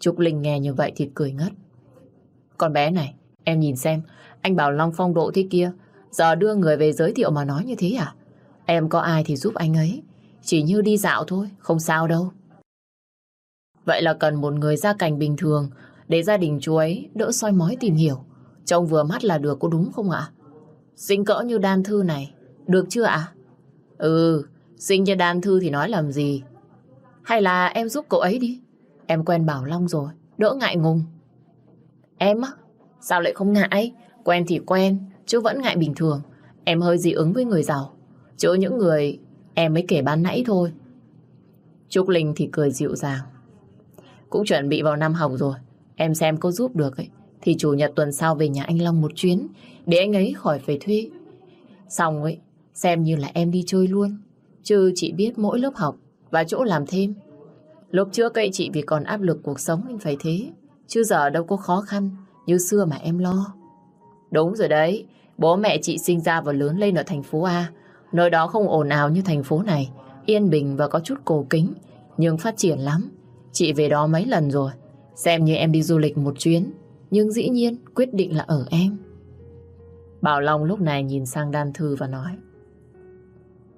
Trúc Linh nghe như vậy thì cười ngất. Con bé này, em nhìn xem, anh Bảo Long phong độ thế kia, giờ đưa người về giới thiệu mà nói như thế à? Em có ai thì giúp anh ấy chỉ như đi dạo thôi, không sao đâu. Vậy là cần một người gia cảnh bình thường để gia đình chú ấy đỡ soi mói tìm hiểu. Trông vừa mắt là được có đúng không ạ? Sinh cỡ như đan thư này, được chưa ạ? Ừ, sinh như đan thư thì nói làm gì? Hay là em giúp cậu ấy đi? Em quen Bảo Long rồi, đỡ ngại ngùng. Em á? Sao lại không ngại? Quen thì quen, chứ vẫn ngại bình thường. Em hơi dị ứng với người giàu. Chứ những người em mới kể ban nãy thôi. Trúc Linh thì cười dịu dàng. Cũng chuẩn bị vào năm học rồi. Em xem có giúp được ấy. Thì chủ nhật tuần sau về nhà anh Long một chuyến. Để anh ấy khỏi phải thuê. Xong ấy, xem như là em đi chơi luôn. Chứ chị biết mỗi lớp học và chỗ làm thêm. Lúc trước ấy chị vì còn áp lực cuộc sống nên phải thế. Chứ giờ đâu có khó khăn như xưa mà em lo. Đúng rồi đấy, bố mẹ chị sinh ra và lớn lên ở thành phố A. Nơi đó không ồn ào như thành phố này, yên bình và có chút cổ kính, nhưng phát triển lắm. Chị về đó mấy lần rồi, xem như em đi du lịch một chuyến, nhưng dĩ nhiên quyết định là ở em. Bảo Long lúc này nhìn sang Đan Thư và nói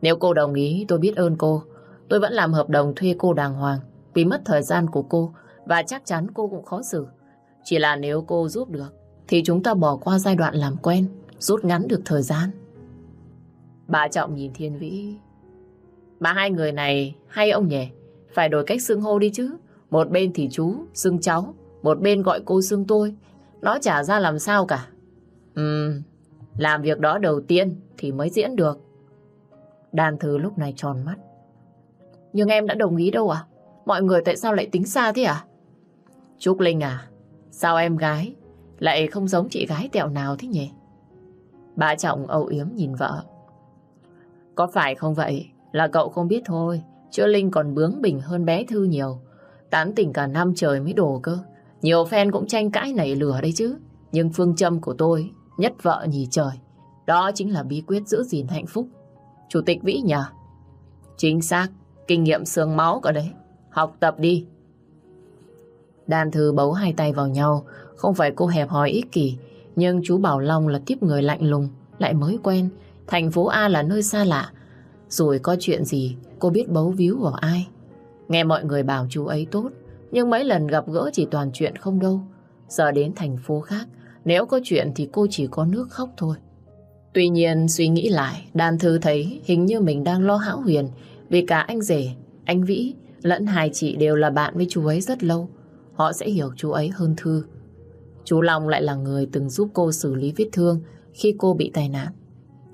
Nếu cô đồng ý tôi biết ơn cô Tôi vẫn làm hợp đồng thuê cô đàng hoàng Vì mất thời gian của cô Và chắc chắn cô cũng khó xử Chỉ là nếu cô giúp được Thì chúng ta bỏ qua giai đoạn làm quen Rút ngắn được thời gian Bà Trọng nhìn Thiên Vĩ Mà hai người này hay ông nhỉ Phải đổi cách xưng hô đi chứ Một bên thì chú xưng cháu Một bên gọi cô xưng tôi Nó chả ra làm sao cả Ừm làm việc đó đầu tiên thì mới diễn được. Đàn thư lúc này tròn mắt. Nhưng em đã đồng ý đâu à? Mọi người tại sao lại tính xa thế à? Trúc Linh à, sao em gái lại không giống chị gái tẹo nào thế nhỉ? Bà Trọng âu yếm nhìn vợ. Có phải không vậy? Là cậu không biết thôi. Chứ Linh còn bướng bỉnh hơn bé Thư nhiều. Tán tỉnh cả năm trời mới đổ cơ. Nhiều fan cũng tranh cãi nảy lửa đấy chứ. Nhưng phương châm của tôi nhất vợ nhì trời. Đó chính là bí quyết giữ gìn hạnh phúc. Chủ tịch Vĩ nhờ. Chính xác, kinh nghiệm xương máu cả đấy. Học tập đi. Đàn thư bấu hai tay vào nhau, không phải cô hẹp hòi ích kỷ, nhưng chú Bảo Long là tiếp người lạnh lùng, lại mới quen. Thành phố A là nơi xa lạ. Rồi có chuyện gì, cô biết bấu víu vào ai. Nghe mọi người bảo chú ấy tốt, nhưng mấy lần gặp gỡ chỉ toàn chuyện không đâu. Giờ đến thành phố khác, nếu có chuyện thì cô chỉ có nước khóc thôi. Tuy nhiên suy nghĩ lại, đàn thư thấy hình như mình đang lo hão huyền vì cả anh rể, anh Vĩ lẫn hai chị đều là bạn với chú ấy rất lâu. Họ sẽ hiểu chú ấy hơn Thư. Chú Long lại là người từng giúp cô xử lý vết thương khi cô bị tai nạn.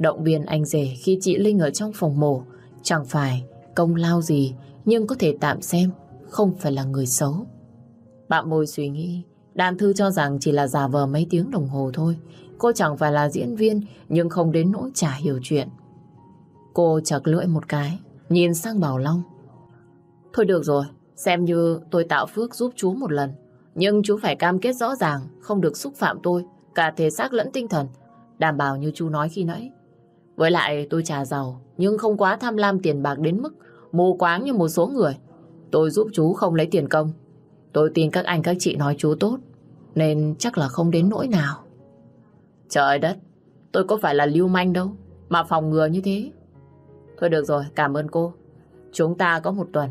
Động viên anh rể khi chị Linh ở trong phòng mổ chẳng phải công lao gì nhưng có thể tạm xem không phải là người xấu. Bạn môi suy nghĩ Đan Thư cho rằng chỉ là giả vờ mấy tiếng đồng hồ thôi. Cô chẳng phải là diễn viên, nhưng không đến nỗi chả hiểu chuyện. Cô chật lưỡi một cái, nhìn sang Bảo Long. Thôi được rồi, xem như tôi tạo phước giúp chú một lần. Nhưng chú phải cam kết rõ ràng, không được xúc phạm tôi, cả thể xác lẫn tinh thần. Đảm bảo như chú nói khi nãy. Với lại tôi trả giàu, nhưng không quá tham lam tiền bạc đến mức mù quáng như một số người. Tôi giúp chú không lấy tiền công, Tôi tin các anh các chị nói chú tốt Nên chắc là không đến nỗi nào. Trời đất Tôi có phải là lưu manh đâu Mà phòng ngừa như thế. Thôi được rồi cảm ơn cô. Chúng ta có một tuần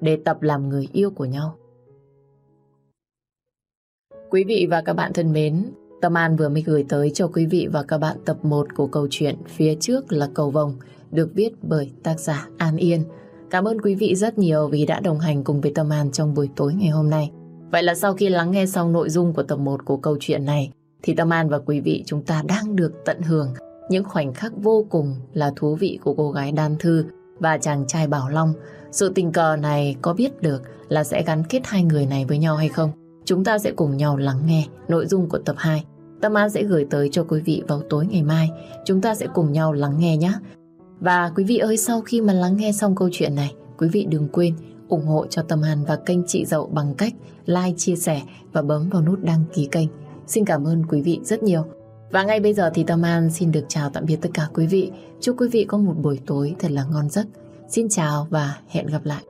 Để tập làm người yêu của nhau. Quý vị và các bạn thân mến Tâm An vừa mới gửi tới cho quý vị và các bạn tập 1 của câu chuyện Phía trước là cầu vồng được viết bởi tác giả An Yên. Cảm ơn quý vị rất nhiều vì đã đồng hành cùng với Tâm An trong buổi tối ngày hôm nay. Vậy là sau khi lắng nghe xong nội dung của tập 1 của câu chuyện này, thì Tâm An và quý vị chúng ta đang được tận hưởng những khoảnh khắc vô cùng là thú vị của cô gái Đan Thư và chàng trai Bảo Long. Sự tình cờ này có biết được là sẽ gắn kết hai người này với nhau hay không? Chúng ta sẽ cùng nhau lắng nghe nội dung của tập 2. Tâm An sẽ gửi tới cho quý vị vào tối ngày mai. Chúng ta sẽ cùng nhau lắng nghe nhé. Và quý vị ơi, sau khi mà lắng nghe xong câu chuyện này, quý vị đừng quên ủng hộ cho Tâm An và kênh Chị Dậu bằng cách like, chia sẻ và bấm vào nút đăng ký kênh. Xin cảm ơn quý vị rất nhiều. Và ngay bây giờ thì Tâm An xin được chào tạm biệt tất cả quý vị. Chúc quý vị có một buổi tối thật là ngon giấc. Xin chào và hẹn gặp lại.